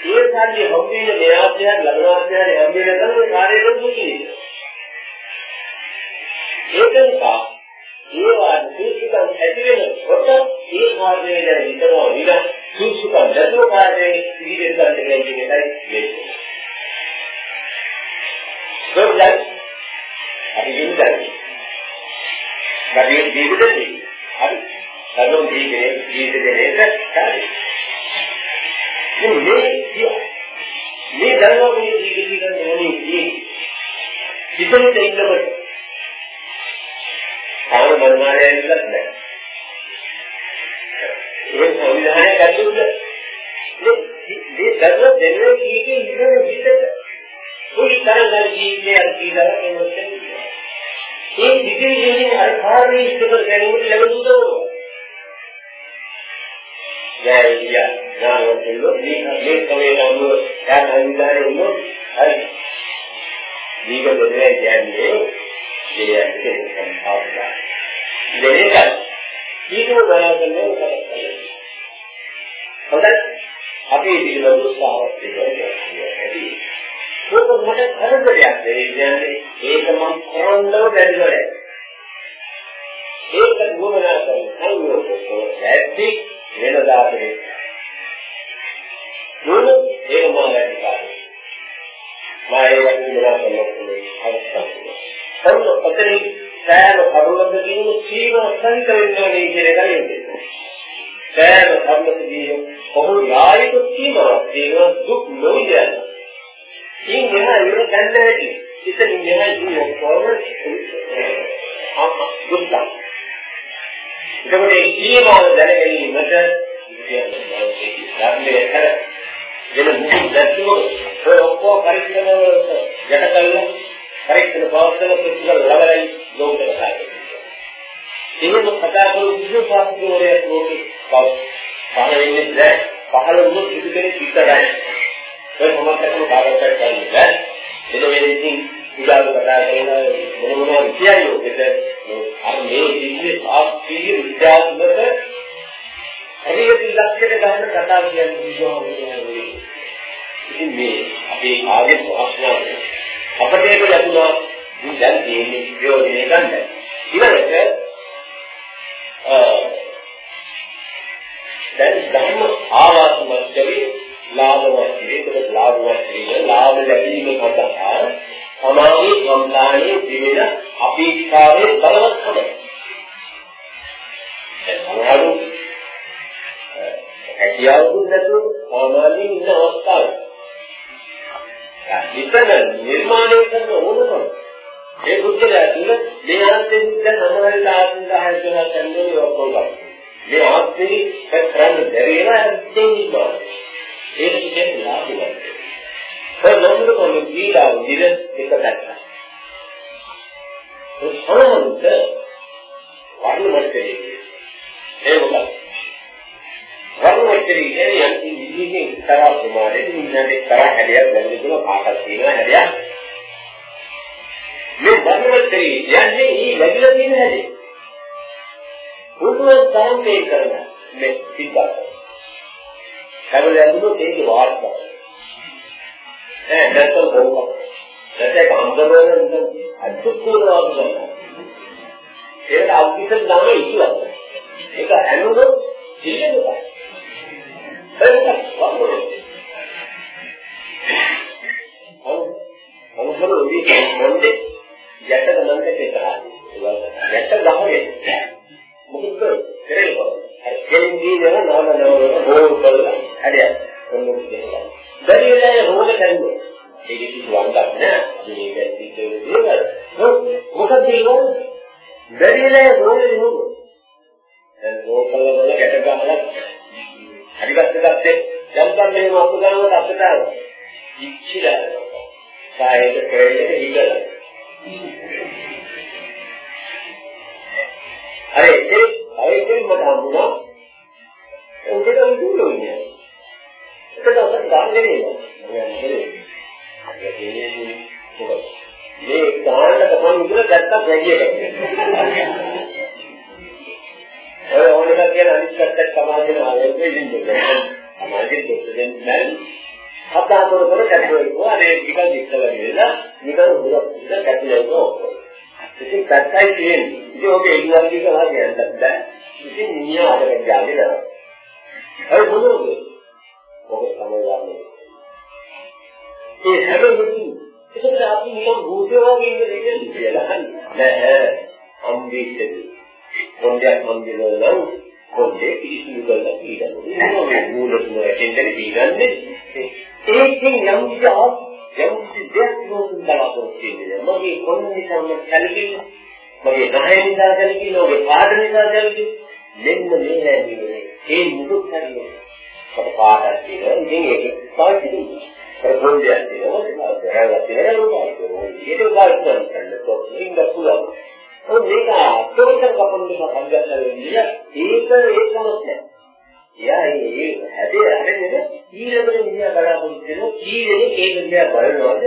ඒ සල්ලි හම්බෙන්නේ මෙයාපියන් ලබනාපියන් හම්බෙන්නේ නැත්නම් කාර්යයක් දුන්නේ. ඒක නිසා ඒවා සූසුකම් ඇති වෙනකොට ඒ කාර්යය ගැන හිතනවා විතර සූසුකම් නැතුව කාර්යයේ පිළිවෙල ගන්න කියන එකයි වෙන්නේ. සෝල්ලයි අපි ඉන්නේ. ගඩේ ජීවිතේ හරි. කරුණ ජීවිතේ ජීවිතේ නේද? හරි. මේ මේ දරුවා මේ ජීවිතේ නෙමෙයි. ඉතින් ඉන්නකොට තාම මනමාලය ඉන්නත් නැහැ. ඒ සංවිධානය ගැටුද? මේ දරුව දෙන්නේ කීකේ ඉන්න විදිහට කොයි තරම් ජීවිතය කියලා එන්නේ ඒ විදිහේ අර කාර්යය ඉස්තර ගැනීමට ලැබුණා ජයවිය ඥානවතුන්ගේ මේ මේ කමේ නම යාම අනිදානේ උනෝ හරි. දීග දෙන්නේ කියන්නේ දෙයන්ට සම්පාදා දෙයක දීග බලාගෙන කරන්නේ හොඳයි. අපි පිළිබඳ උත්සාහවත් වෙනවා. ඇති ඒක මට කරදරයක් ඒ කියන්නේ ඒක මම කරන්නව බැරිවල ඒක ගුණනා කරන සංයෝගයක් ඇති වෙනදාට නුන ඒක මම වැඩි කාලේ මම ඒක ගුණනා කරනවා අවස්ථාවක් සම්පූර්ණ පතේ සෑම කරුණකදීම සීමා සංක වෙනවා කියන එක නේද සෑම කරුණකදීම ඔහු යායක සීමාවක් තියෙනවා දුක් නොවියන ඉන් මෙහා ඉර ගන්න ඇති ඉතින් මෙහා ඉන්නේ කොහොමද දුක්ඛ එතකොට මේ සීමාව දැනගැනීමට ධර්මයේ කර වෙන මුකුත් දැක්කෝ ඔය ඔක්කොම පරික්ෂණ වලට යට කළා පරික්ෂණ පවත්තන ප්‍රතිඵල ලබලයි ලෝකෙට කතා කරනවා. එහෙම කතා කරපු විශ්වාසකෝරයක් ලෝකෙ පව පහළ වෙන්නේ නැහැ. පහළ වුණොත් කිසි කෙනෙක් විතරයි. ඒ මොනවාකට කාර්යයක් කරන්නේ නැහැ. එන වෙලෙකින් උදාහරණ කතා කරන මොන මොනවද කියන්නේ ඔකට අර මේ දිව්‍ය සාක්ෂී විද්‍යාත්මක හරියට ඉලක්කයට ගන්න කතා කියන්නේ විශ්වාසය. ඉතින් මේ අපේ ආගේ ප්‍රශ්න අපිට ඒක ලැබුණා ඉතින් දැන් තියෙන්නේ ප්‍රයෝජනය ගන්න. ඊළඟට දැන් ධර්ම ආවාස මැදේ ලාභවත් විදිහට ලාභවත් විදිහට ලාභ ලැබීම සඳහා සමාධි සම්දානයේ දිවෙන අපේක්ෂාවේ බලවත්කම. සමහරු හැකියාවකුත් නැතුව සාමාන්‍යයෙන් ඉන්න අවස්ථාවක්. ඉතන නිර්මාණය කරන ඕනකම ඒ බුද්ධලා තුල මේ ආත්මෙ බුද්ධ සමහරවිට ආත්ම ඒ නමුත් කොහොමද කියලා විදිහ එක දැක්කා. ඒ සමහරවිට වර්ණමත් ඒ මොකක්ද? වර්ණමත් කියන්නේ යම් විදිහකින් තරහ ප්‍රමාණයෙන් ඉන්නනේ තරහ හැඩයක් දැනෙන්න පුළුවන් කාටද තියෙනවා හැඩයක්. මේ වර්ණමත් කියන්නේ මේ ලැබිලා තියෙන හැටි. පුදුම තරම් මේ කරන මේ සිද්ධාර්ථ. කවල ඇතුළු ඒක වාර්තා. ඈ දැන් බොහොම. දැන් අන්දරවල ඉන්න අද්දුක්කෝරවා කරනවා. ඒක අවුිතල් ළම ඉතුවක්. ඒක ඇනුනොත් ජීවිතය. ඒක වම්බරේ. අවුහර උදි මොන්දේ යට ගමන්ට පෙතරා. යට ගහවේ. මොකද කරේ? ගෙන්දී වෙන නාම නවර හෝල් කරලා හරියට කොන්නු දෙනවා. බැරි වෙලාවේ හෝල් කරන්නේ. ඒක කිසි වරදක් නෑ. මේක සිද්ධ වෙන්නේ. මොකද ඒක? බැරි වෙලාවේ හෝල් වෙනවා. දැන් හෝල් කරලා වල ගැට ගහලා හරිගස්ස ගත්තේ යම්කම් මෙහෙම අතු ගන්නකොට අපිට අර ඉච්චිලා සායයට කෙරෙන්නේ හිතලා. අර ඒ අයෙකින් මට හම්බුණා උඩට උඩු ඉන්නේ. ඒකට අපිට ගන්න දෙන්නේ. මේ ගානට තමයි උඩ දැක්කත් වැඩි එකක්. ඔය ඕනෙලා කියන අනිත් පැත්තට සමාජයෙන් ආවෙන්නේ ඉන්නේ. සමාජයෙන් දෙන්න බැරි. හදා කර කර කැටුවා. අනේ ටිකක් ඉස්සලා ගිහලා නිකන් උඩට ඉඳ කැටුවා ඔක්කොම. ඉතින් පැත්තයි තියෙන්නේ. ඉතින් ඔගේ ඉන්නත් කියලා කියන්නත් බෑ. ඉතින් මිනිහා අරගෙන ගානේ යනවා. හරි මොනවද? ඔබ සමගන්නේ. ඒ හැබැයි ඒකට අපි නිකන් භූතය වගේ ඉන්න දෙයක් කියලා නෑ. අම්බීච්චද. කොණ්ඩයක් මන්දිරවල නම් කොණ්ඩේ පිළිසිදු කරලා පීඩන්නේ. මොකද මූලතුන ඇටෙන්දේ පීඩන්නේ. ඒකෙන් යම් විදිහක් යම් විදිහක් නෝතුන් බලාපොරොත්තු වෙන්නේ. මගේ කොන්න නිසා මම කලකිරීම මගේ ගහය නිසා කලකිරීම, මගේ පාඩ නිසා කලකිරීම මෙන්න මේ හැදීමේ ඒ මුදුත් හරියට පාටක් තියෙනවා. ඉතින් ඒක පාවිච්චි කරනවා. ප්‍රබෝධයක් තියෙනවා. දැනගලා තියෙනවා. ඒක උදාහරණ කරන්න ඉන්න පුළුවන්. ඔය මේක අතෝතර කපන්න සංගත වෙන්නේ ඒක ඒ සමස්තය. එයා ඒ හැදේ අරගෙන ඊළඟට මිනිහා බලාපොරොත්තු වෙනවා කීරේ ඒ මිනිහා බලනවාද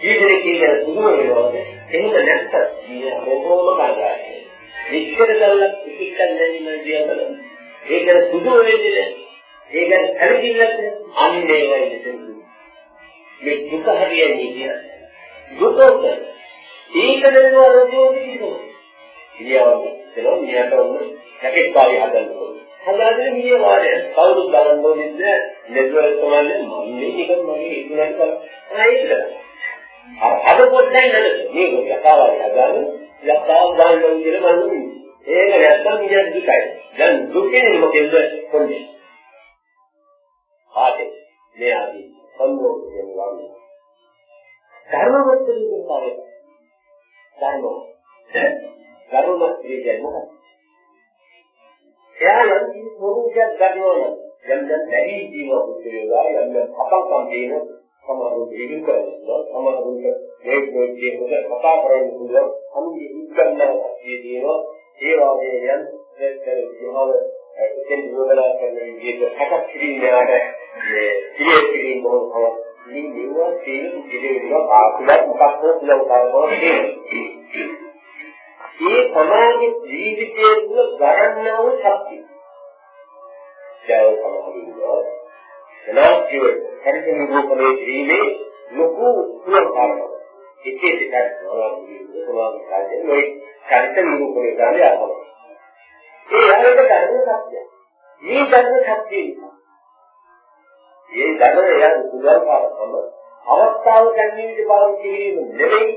කීරේ කීරේ සුදුම වෙනවාද එහෙම නැත්නම් මිනිහා මොකෝම කරගන්නේ. විස්තර කරලා පිටිකල් දැනීම දිහා බලන්න. ඒක සුදුම වෙන්නේ නැහැ. ඒක හැලකිල්ලක් අන්න ඒවයි දෙන්නේ. මේ දුක හරියන්නේ කියන්නේ. දුක උතන. ඒක දෙනවා රෝගී කියනවා. ඉතියාවනේ එනවා මියට උන්න ජැකට් පාවි හදන්න ඕනේ. හදාගෙන මිය වාඩය. කවුරුත් බලන්න ඕනේ නැහැ. නෙට්වර්ක් සමාන්නේ මම මේක මගේ ඉදුණක් කරලා ඒක කරා. අද පොඩ්ඩයි නේද? මේක යකාවයි හදාගෙන යකාව දාන්න ඕනේ කියලා බලන්න. ඒක නැත්තම් මිය දුකයි. දැන් දුකේ මොකෙන්ද කොන්නේ? ආතේ මේ ආදී සම්මෝහයෙන් වන්නේ. ධර්මවත්කම් කියන්නේ ධර්ම. ධර්ම කියන්නේ මොකක්ද? එයා යම් කිසි ස්වરૂපයක් ගන්නවා නම් යම් යම් දැරි ජීවත් වෙනවා යම් යම් අපංකම් තියෙන සමහරු දෙවියන් කරනවා සමහරුන්ට මේ මේ කියන කතා කරන්න පුළුවන් අනුගේ ඉක්කන්න තියෙනවා ඒ වගේ යම් දැක්කේ ජීවව එතෙන් විවදලා කරන විදිහට හකක් කිරීමකට මේ පිළියෙල කිරීම මොනවා මේ නිවා තියෙන පිළිවෙල ආකුලක් මොකක්ද කියලා උදාහරණයක් තියෙනවා. ඒ සමාජයේ ජීවිතයේ තුල ගණන්නා වූ ශක්තිය. ජය සමාජියෝ එනාකිය හරිත නිරූපණය කිරීමේ ලොකු පුරකාරකම. ඒකේ පිටත් සමාජයේ සමාජ කාර්යයේ මේ චරිත නිරූපණය කරන්න ආවම. ඒ යහකට ධර්ම සත්‍යය. මේ ධර්ම සත්‍යය මේ ධර්ම යන පුරකාරකම අවස්ථාව ගැනීමේ පාවිච්චි කිරීම නෙවෙයි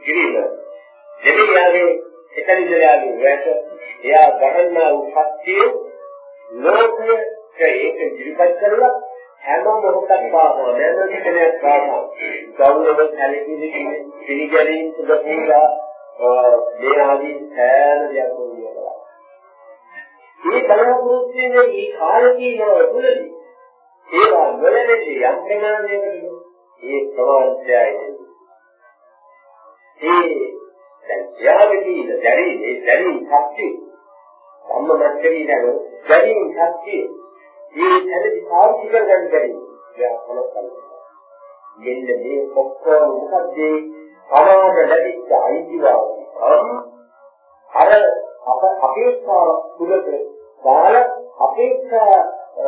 කිරීම දෙවියන්ගේ එතනින්දයාගේ වැට එයා ගණන්නා වූ ශක්තිය ලෝකයේ ඒක ඉදිරිපත් කරලා හැම මොහොතක් පාවම නැද කෙනෙක් පාවම ගෞරව සැලකිලි පිළිගැනීම සුද පූජා මේ ආදී සෑම දෙයක් වුණා. මේ බලපෑමේ මේ කාලකීනව තුළදී ඒවා නොලැබෙන්නේ යම් ප්‍රමාණයකට ඒ ප්‍රමාණයයි. ඒ දැන් ත්‍යාගදී දැරීමේ දැරීම ශක්තිය ධම්ම මැත්තේ නේද දැරීම ශක්තිය මේ හැදි පාවිච්චි කරගන්න බැරි එයා කොලොස්සල් මෙන්න මේ ඔක්කොම මොකද සමාජ ලැබිච්ච අයිතිවාදී අර අප අපේක්ෂාව තුලට දාල අපේක්ෂා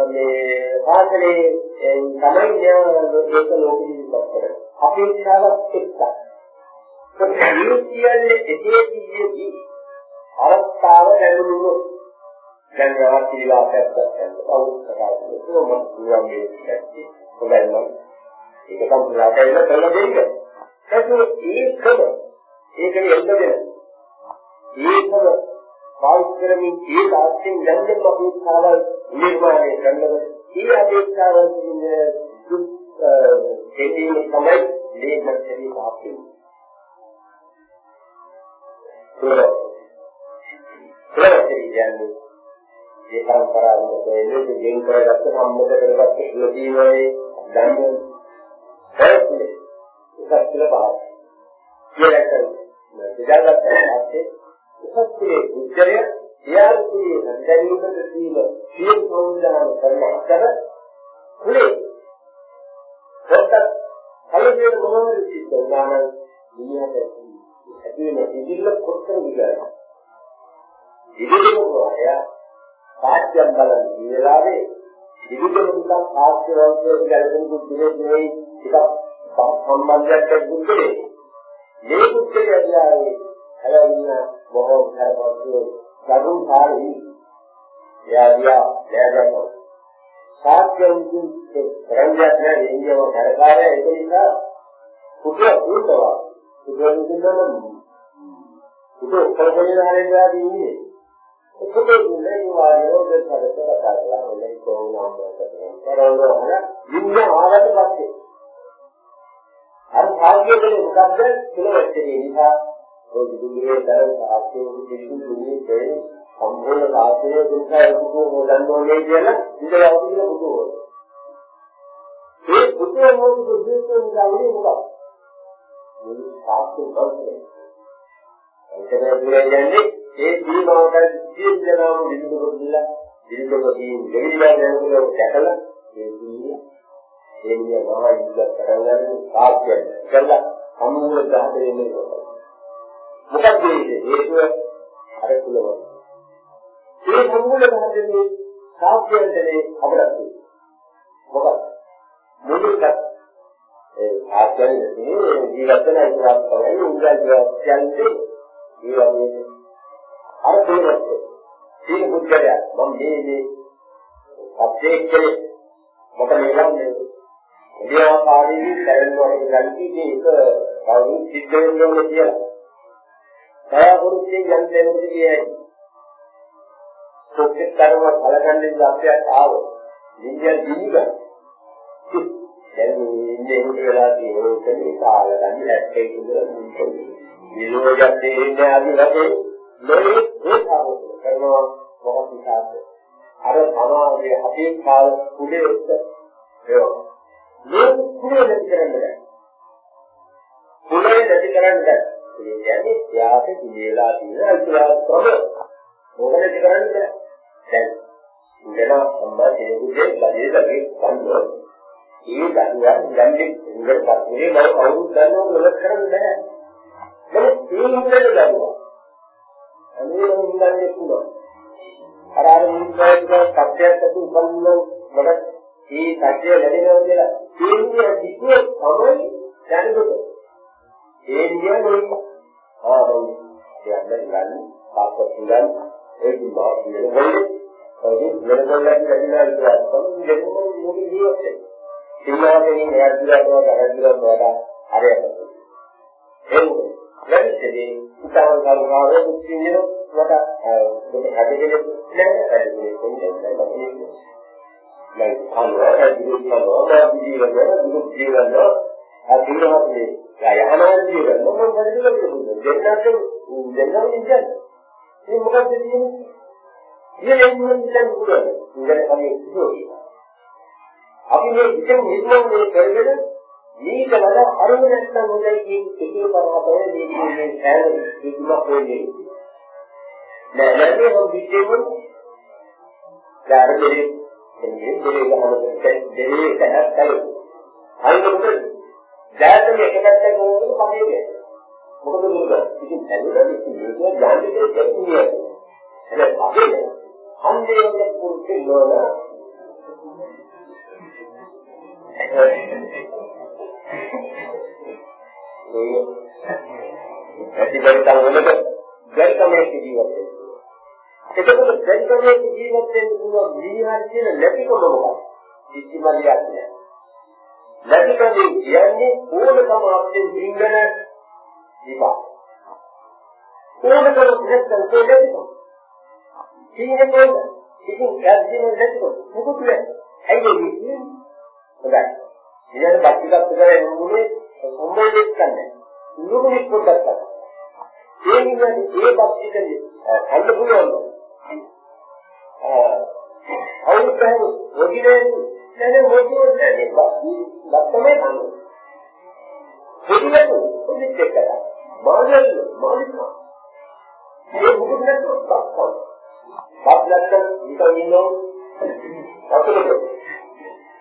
මේ වාසනේ තමයි ඒක ලෝකෙ ඉස්සර අපේක්ෂාවක් එක්ක. මේ කියන්නේ එදේදී අවස්ථාව ලැබුණොත් දැන් යවත් පිළිවාසයක් ගන්න කවුරුත් කතා කරන්නේ මොකක්ද පුළුවන් මේ පැත්තේ. හොඳයි නම් ඒක තමයි ලාටයිල කරලා දෙන්න. ඒකේ ඒකම ඒකනේ එන්නගෙන ඒකම පාවිච්චි කරමින් ඒ තාක්ෂණ යම්කම් අපේක්ෂාවල් නිර්මාණය කරනවා ඒ අපේක්ෂාවල් කියන්නේ දුක් දෙන්නේ තමයි මේ මැත්තේ තාක්ෂණ ප්‍රවෘත්ති. ප්‍රවෘත්ති කියන්නේ ඒ පරම්පරාවෙන් තේරෙන්නේ ගෙන් කරගත්ත සම්මත කරගත්ත ඉලදීමේ ධර්ම ප්‍රවෘත්ති. ඒක කියලා බලන්න. කියලකල් දෙදාගත්ත පස්සේ උසස්තියේ උච්චරය එයාගේ දැනීමට සීල සියලු සෝදාන කරන අතර කුලේ පොත්තක් කලින් මොනවද සිද්ධ උදාහරණ දිනියට ඇති වෙන ඉදිරිල කොච්චර විගරනවා. ඉදිරිල මොකද? සාක්ෂියක් බලන මේ වෙලාවේ ඉදිරිල නිකන් සාක්ෂි වංශයේ ගැලපෙන බුද්ධිනේ නෙවෙයි ටිකක් සම්බන්ධයක් බුද්ධිනේ. මේ බුද්ධිය කියන්නේ හැලවින බොහෝ කරපස්සේ සතුන් කාලේ එයාදියා ලෑදම සාක්ෂියෙන් කරන්නේ නැහැ ඉන්දියාව කරකාරය. ඒක නිසා කුටි උන්ටවා කුටි උන්ටම ඒක ඔක්කොම හරියලා ඉන්නේ. ඔක්කොම ඉන්නේ වායෝග කරකට කරලා ඔලේ කොහොමද කරනවා ඉන්න ආවට පස්සේ. අර භාග්‍යවල මොකද්ද කියලා වැටේ නිසා ඔය දුන්නේ දර සාක්ෂිය පිළිතුරු දුන්නේ දෙන්නේ සම්පූර්ණ සාසනය දුන්නා කුතුහල හොදන්නේ කියලා ඉඳලා අවුල කුතුහල. ඒ කුතුහල මොකද දුන්නේ කියලා මොකක්ද? මුළු සාස්ත්‍ර බෞද්ධය. ඒකද කියන්නේ ඒ දීමාවට සියලු දෙනාම විඳිනු දුන්නා විඳිනකොදී දෙවිලා යනකොට දැකලා ඒ දීලා ඒ නිය මහා යුද්ධ පටන් ගන්න සාක්ෂිය කරලා සම්මූල ගහදෙන්නේ මොකක්ද? මොකක්ද හේතුව අර කුලව. ඒ සම්මූල ගහදෙන්නේ සාක්ෂියෙන්දනේ අපරාධ. මොකක්ද? මුලින්ම ඒ ආඥාවේ ජීවිත වෙන ඉස්සරහ තමයි උන්ගේ ජීවිතයන්දී ඒ වගේ අර දෙයක් සීල බුද්ධය මම මේ මේ අධ්‍යක්ෂකේ මොකද නිකන්නේ විද්‍යාකාරීව කරනවා කියන්නේ ඒක කවුරු සිද්ධ වෙන්න ඕනේ කියලා. දයාවෘත්තිය යම් දෙයක් කියයි. සොක්කේ කරව කලකන්නේ දාපයක් ආව. නින්දිය දිනිගා දැන් ඉන්නේ උඩ වෙලා තියෙන මේ කාලයන් ඇත්තේ කියලා මුන්ට විලෝජක් දෙන්නේ ආදි වශයෙන් මේ ඒ කාරණා කරනවා මොකක්ද නිසාද අර සමාජයේ අපේ කාල කුලේ එක්ක ඒවා මේ කුලේ නැති කරන්න බෑ කුලේ නැති කරන්න බෑ ඒ කියන්නේ යාට දිනේලා තියෙන අයිතිවාසිකම මොකද නැති කරන්න බෑ දැන් ඉඳලා අම්මා දෙවියන්ගේ බඩේ ලගේ ගන්නවා ඒ දරුවා ඉඳන්නේ ඉඳලා පස්සේ මම කවුරුත් දන්නව මොකද කරන්න බෑ. දැන් ඒ ඉඳලා දරුවා. අනේ මම ඉඳන්නේ පුළුවන්. අර අර මුන්ගේ සත්‍යයක් ඇති උපන්න මට මේ සත්‍ය ලැබෙනවා කියලා ඒන්නේ විශ්ව තමයි දැනගොත. ඒ කියන්නේ ආ හරි. කියන්නේ ගන්න පාප තුලන් ඒ කිව්වා කියන්නේ ඒ වෙනකොල්ලන් ලැබිලා ඉතින් තමයි දෙන්නම මොකද ජීවත් වෙන්නේ. සිංහාසනේ නැර්දිලා කරලා වඩා හරියට. ඒ වෙනසෙදී උදාහරණ කරුණාවේ මුස්ලිම්යෝ වඩා දුක හැදෙන්නේ නැහැ හැදෙන්නේ කොහොමද නැහැ. Like කනවා හැදිරි කනවා ජීවිතය දුක් ජීවන අදිනවනේ යහන ජීවන මොකද වැඩිලා කියන්නේ දෙන්නත් දෙන්නම ඉන්නේ. මේ මොකද කියන්නේ? ඉතින් එන්නේ ඉතින් පුළුවන්. ඉතින් කමේ ඉන්නේ. අපි මේ විදිහ නිර්මාණය කරගෙන මේක වඩා අරුම නැත්නම් හොඳයි කියන එකේ පරාතය මේ කියන්නේ සෑම විදිහක් වෙන්නේ. නෑ නෑ මේ මොන් විදිහෙම ධර්මයේ එන්නේ දෙලේ ගහන දෙලේ කහක් කලු. අයිනොත් දැතම එකකට ගොනු කමේ මොකද මොකද ඉතින් ඇවිල්ලා ඉතින් මේක ඥානෙ දෙන්නේ. එහෙනම් අපි හන්දේ වල පුරුදු නෝන මේ ප්‍රතිබලිතන් වලට ගරිකමේ ජීවත් වෙනවා. එතකොට ගරිකමේ ජීවත් වෙන්න පුළුවන් විහාර කියන නැතිකම මොකක්ද? කිසිම දෙයක් නෑ. නැතිකමේ කියන්නේ ඕනකම අපෙන් දින්ගන විපාක. ඕනකම ප්‍රශ්න දෙන්නේ. ඉන්නේ කොහොමද? ඉතින් ගැස්සින නැතිකම මොකද කියන්නේ? ඇයි මේ හොඳයි. ඊට පස්සේ කරේ නුඹේ සම්බන්ධයක් ගන්න. නුඹේ පොඩ්ඩක් ගන්න. ඒ කියන්නේ ඒ පස්සේ අන්න පුළුවන්. ආ අවුරුද්දේ වගිරේ නේද මොකද නේද ලක්ෂමේ ගන්න. පොඩිලු පොඩික් එකක්. මාළල් මාළික. මේ මුකුත් නැතුව බක්කල්. බක්ලන්න නිකන් ඉන්නෝ. අතලක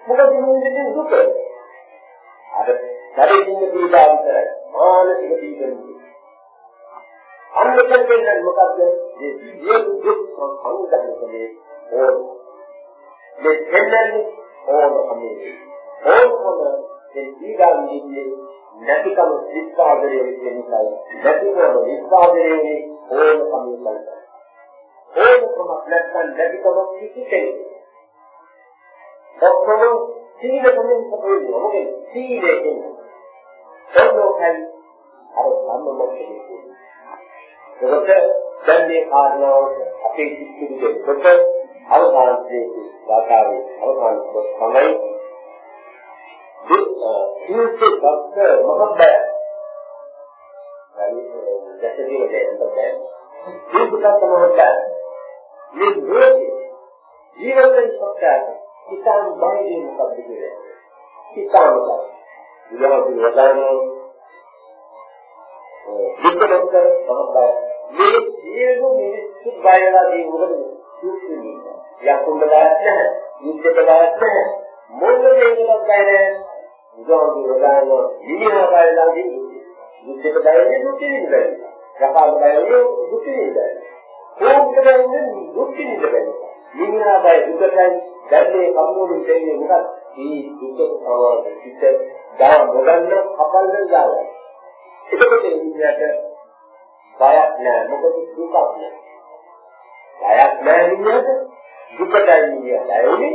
මොකද මේ දුක? අර ශරීරින් පීඩාන්තර මානසික පීඩනය. අන්නකෙන් කියන්නේ මොකද්ද? මේ විද්‍ය දුක් සංකල්පනේ ඕන. මේ දෙන්නේ ඕන කමේ. ඕනම මේ පීඩාන්තියේ නැතිකම විස්කාදරයේ වෙන්නේ නැතිකම විස්කාදරයේ ඕන කමේ බලන්න. ඕනකම නැත්නම් නැතිකම කිසි කෙනෙක් ඔක්කොම සීල තුලින් සපයන්නේ මොකද සීලයෙන් සෝනෝකයි අර සම්මෝක්ෂයේ ඒකට දැන් මේ කාරණාවට අපේ සිත්තු දෙකට අවසානයේ වාතාවේ අවසාන තමයි දුක් සිල්සේ බක්ක මොහොත හරි දැකදී වෙන්නේ නැහැ. දුක තමයි මේ ලෝකේ ජීවිතේ සත්‍යය ඉතාම බාහිර මොකක්ද කියන්නේ? ඉතාම ඉලවදි වදානෝ විකලෝත්තර තමයි මේ සියලු මිනිස්සු බයලාදී මොකද සුත්තුනි යකුන්ද බයක් නැහැ යුද්ධ බයක් නැහැ මොන දෙයකටත් බය නැහැ උදාහරණ වදානෝ ඉනිහා බයලාදී යුද්ධ බයන්නේ දුක් විඳින්න යකාල බයන්නේ දුක් විඳින්න කොහොමද කියන්නේ දුක් විඳින්න ඉනිහා බය දුකයි දැන්නේ කම්මෝලින් දෙන්නේ මොකක්ද මේ දුක සමාන පිට දා මොදන්න අපල්ලෙන් දාලා එතකොට ඉන්නට බයක් නෑ. මොකද දුකක් නෑ. බයක් නෑ නියත දුකටයි නියත ඇයි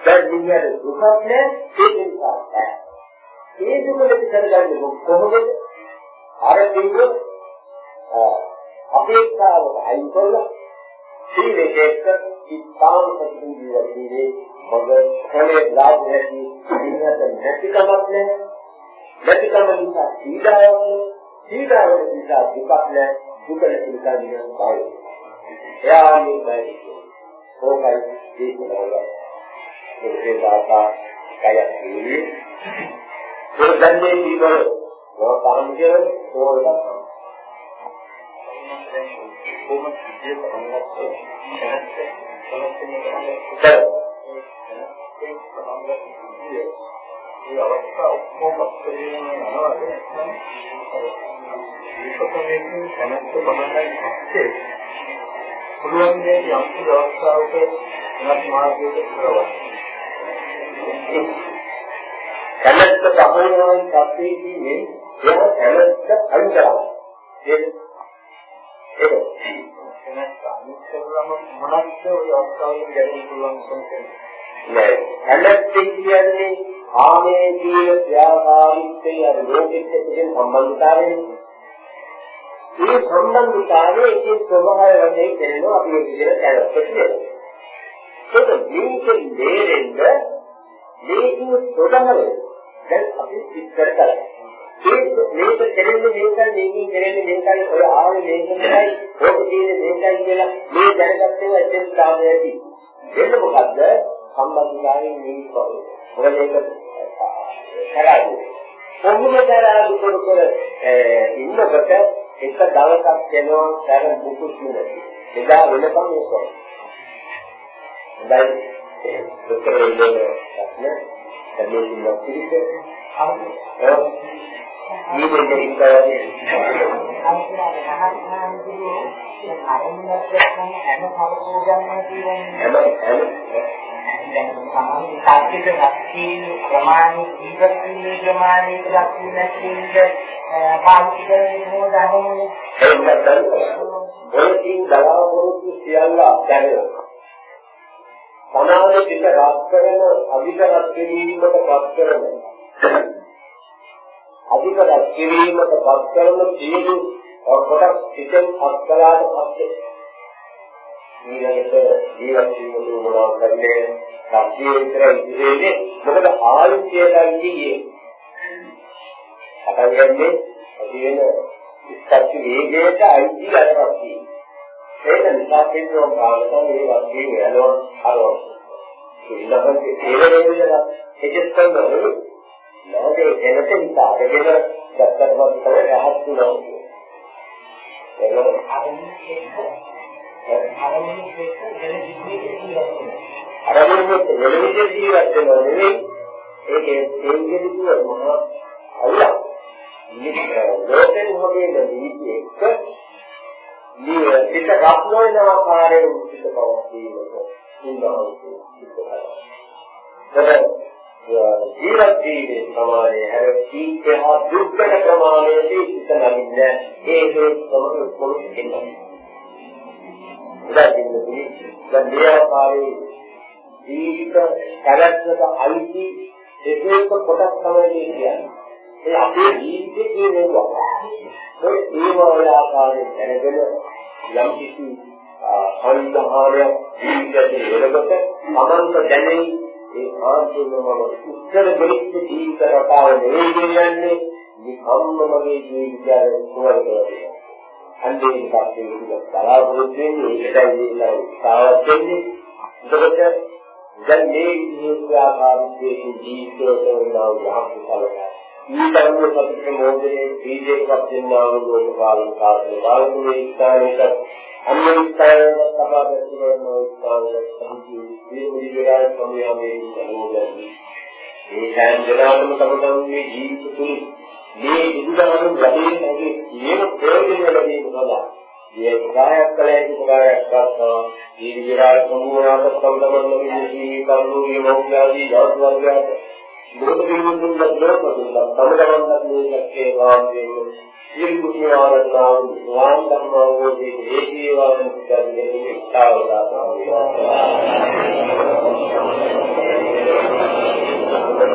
දැන් නියත දුකක් නෑ ඒක නිසා ඒ දුක දෙක කරගන්නේ කොහොමද? අර දෙක අපේක්ෂාවට අයින් කරලා සීලයක ඉස්තාම සතුටුදී මග කලේ ලාභ නැති ඉන්නත නැතිකමක් නැහැ නැතිකම නිසා සීඩාවක් සීඩාව නිසා දුකක් නැහැ. දුක නැති නිසා නිකන් බය එයා මේ බය කොහොමයි ජීවිතවල ඒ දාතා කයක් නිවි ඒ දන්නේ ඉවර වතාන්ගේ ඕලක් කොහොමද සිද්ධ කරන්නේ නැත්නම් ඒ අවස්ථාව ඔක්කොම පස්සේ යනවා ඒකකමකින් දැනත් බලන්නයි පස්සේ පුළුවන් මේ යම් කිසි අවස්ථාවක වෙනස් මාර්ගයකට කරවන්න. කැමැත්ත සමයෝන් සත්‍යයේ කියන්නේ ඒ කැමැත්ත අයින් කරනවා. ඒක ඒක කැමැත්ත අයින් කරනම මොනක්ද ඔය අවස්ථාවෙන් ගැටෙන්න පුළුවන් කොහොමද? නෑ කැමැත්ත කියන්නේ ආමේ ජීව ත්‍යාගාවිත්තේ අර ලෝකෙත් එක්කගෙන සම්බන්ධතාවය මේ සම්බන්ධතාවයේ ඒකේ ස්වභාවය වශයෙන් කියනවා අපි මේ විදිහට දැනගන්න කියලා. ඒක මේකෙන් දෙරෙන්න මේකේ ස්වභාවය දැන් අපි ඉස්සර කරා. ඒක මේක දෙරෙන්නේ මේකයි මේකෙන් දෙරෙන්නේ මේකයි ඔය ආවේ මේකයි ඕක තියෙන්නේ මේකයි කියලා මේ දැනගත්තේ ඇත්තට තාම ඇති. දෙන්න මොකද්ද සම්බන්ධතාවයෙන් මේ කොහොමද? මොකද ඒක කරන්නේ. කොහොමද කරලා දුක කර ඉන්නකොට එක දවසක් යනවා තර මුකුත් නෙවෙයි. එදා වෙනකම් ඒක. දැන් දුකේ ඉන්න ප්‍රශ්න දෙන්නේ ඉන්න පිළිස හරි. මේ දෙන්නේ ඉස්සරහදී අන්තිමට මහත්මාන් කිව්වේ අරමුණක් දැක්කම හැම කවුරු ගන්නවා කියන්නේ හැම හැම දැන් සාමාන්‍ය තාක්ෂික ශක්තිය ප්‍රමාණි ජීවත් වීමේ ප්‍රමාණයට ශක්තිය නැතිවෙන්න පාවිච්චි කරන්නේ මොකද අහන්නේ ඒක නැත්නම් බොලකින් බලාපොරොත්තු සියල්ල අත්හැරෙනවා සමාජ පිට රත් කරන අධික රත් කිරීමට පත් කරන අධික රත් කිරීමට පත් කරන සියලු කොටස් පිටෙන් අත්කලාට පස්සේ ඊළඟට ජීවත් වීමට උවමනා කරන්නේ සත්‍යයේ විතර ඉතිරෙන්නේ මොකද ආයුෂයයි කියේ පටන් ගන්නේ ඇති වෙන සත්‍ය වේගයට අයිති අරපස්ති ඒක නිසා කියනවා කාලතම මේ වගේ යනවා අරව ඊළඟට ඒ වෙලෙදලා එච්චර නෝනේ නෝනේ එනත නිසා අරගෙන ගත්තට පස්සේ රහත් වෙනවා ඒක අරමුණ අරමුණු එක්ක වෙන ජීවිතේ ජීවත් වෙනවා. අරමුණු වෙන විදිහට ජීවත් වෙනව නෙවෙයි ඒකේ තේන්ගෙදි කියන මොනවා අල්ලා ලෝකෙන් මොකේද ජීවිතේ එක්ක මේ පිට රත්න වෙන ආකාරයෙන් පිට පවතිනක ඉන්නවා ජීවත් ජීවිතේ ප්‍රමාණය හැර කීකහා දුක්ඛ ප්‍රමාණයදී සිත නැමින්නේ ඒ හේතු තමයි පොළොස් කියන්නේ උදාසින්නේ දැන් මේ ආකාරයේ ජීවිත කලස්වක අයිති දෙකක කොටස් තමයි කියන්නේ. ඒ අපේ ජීවිතේ කියනවා. ඒ ඒව වල ආකාරයෙන් දැනගෙන යම් කිසි සංධානයක් ජීවිතයේ වෙනකොට සමන්ත දැනෙයි ඒ ආත්මම උත්තර දෙවිත් ජීවිත රටාව නෙවෙයි කියන්නේ නිකම්ම මගේ ජීවිතය සුවය කරනවා. අන්නේ ඉස්සෙල්ලා බලාපොරොත්තු වෙන්නේ ඒකටයි ඉන්නයි සාවත් වෙන්නේ එතකොට දැන් මේ විදිහේ ආකාරයේ ජීවිතවල වුණා යහපත් කලක ඊටම සතුට මොහොතේ බීජයක් දෙන්නා වූ ලෝකපාලන කාර්ය බාලුනේ ස්ථානයක අන්‍ය ස්ථානයක සබා දෙන්න ස්ථානවල සම්පූර්ණ මේ විදිහට සම්මියාමේ සමෝදන්නේ මේ හැම දිනකටම තමතුන්ගේ ජීවිත තුළ මේ බුදුදහම ලැබෙන්නේ නැති සියලු ප්‍රයෝජන ලැබීම සඳහා මේ කායක් කල හැකි කායක් කරනවා මේ විදිහට සම්මෝහනක සම්බන්ධ වෙන මේ කරුණේ මොහොතදී දවස් වර්ගයක් මොකද කියනදුන් දැක්වෙනවා තමතුන්ගේ මේ ලක්ෂේ වාන්දේ සියලු කුටියාවන්නාව වාන් ධර්මවෝදී ඒකේ වාන් පිටන්නේ ඉස්තාවලා අභිවාදන් දීසෙන්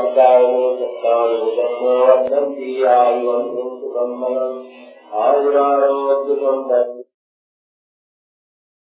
සම්මස්සාවිදායෝ සත්තානෝ ධම්මෝ වන්දන්ති ආයුවන් සුඛම්මං ආයුරාරෝග්‍ය සම්පන්න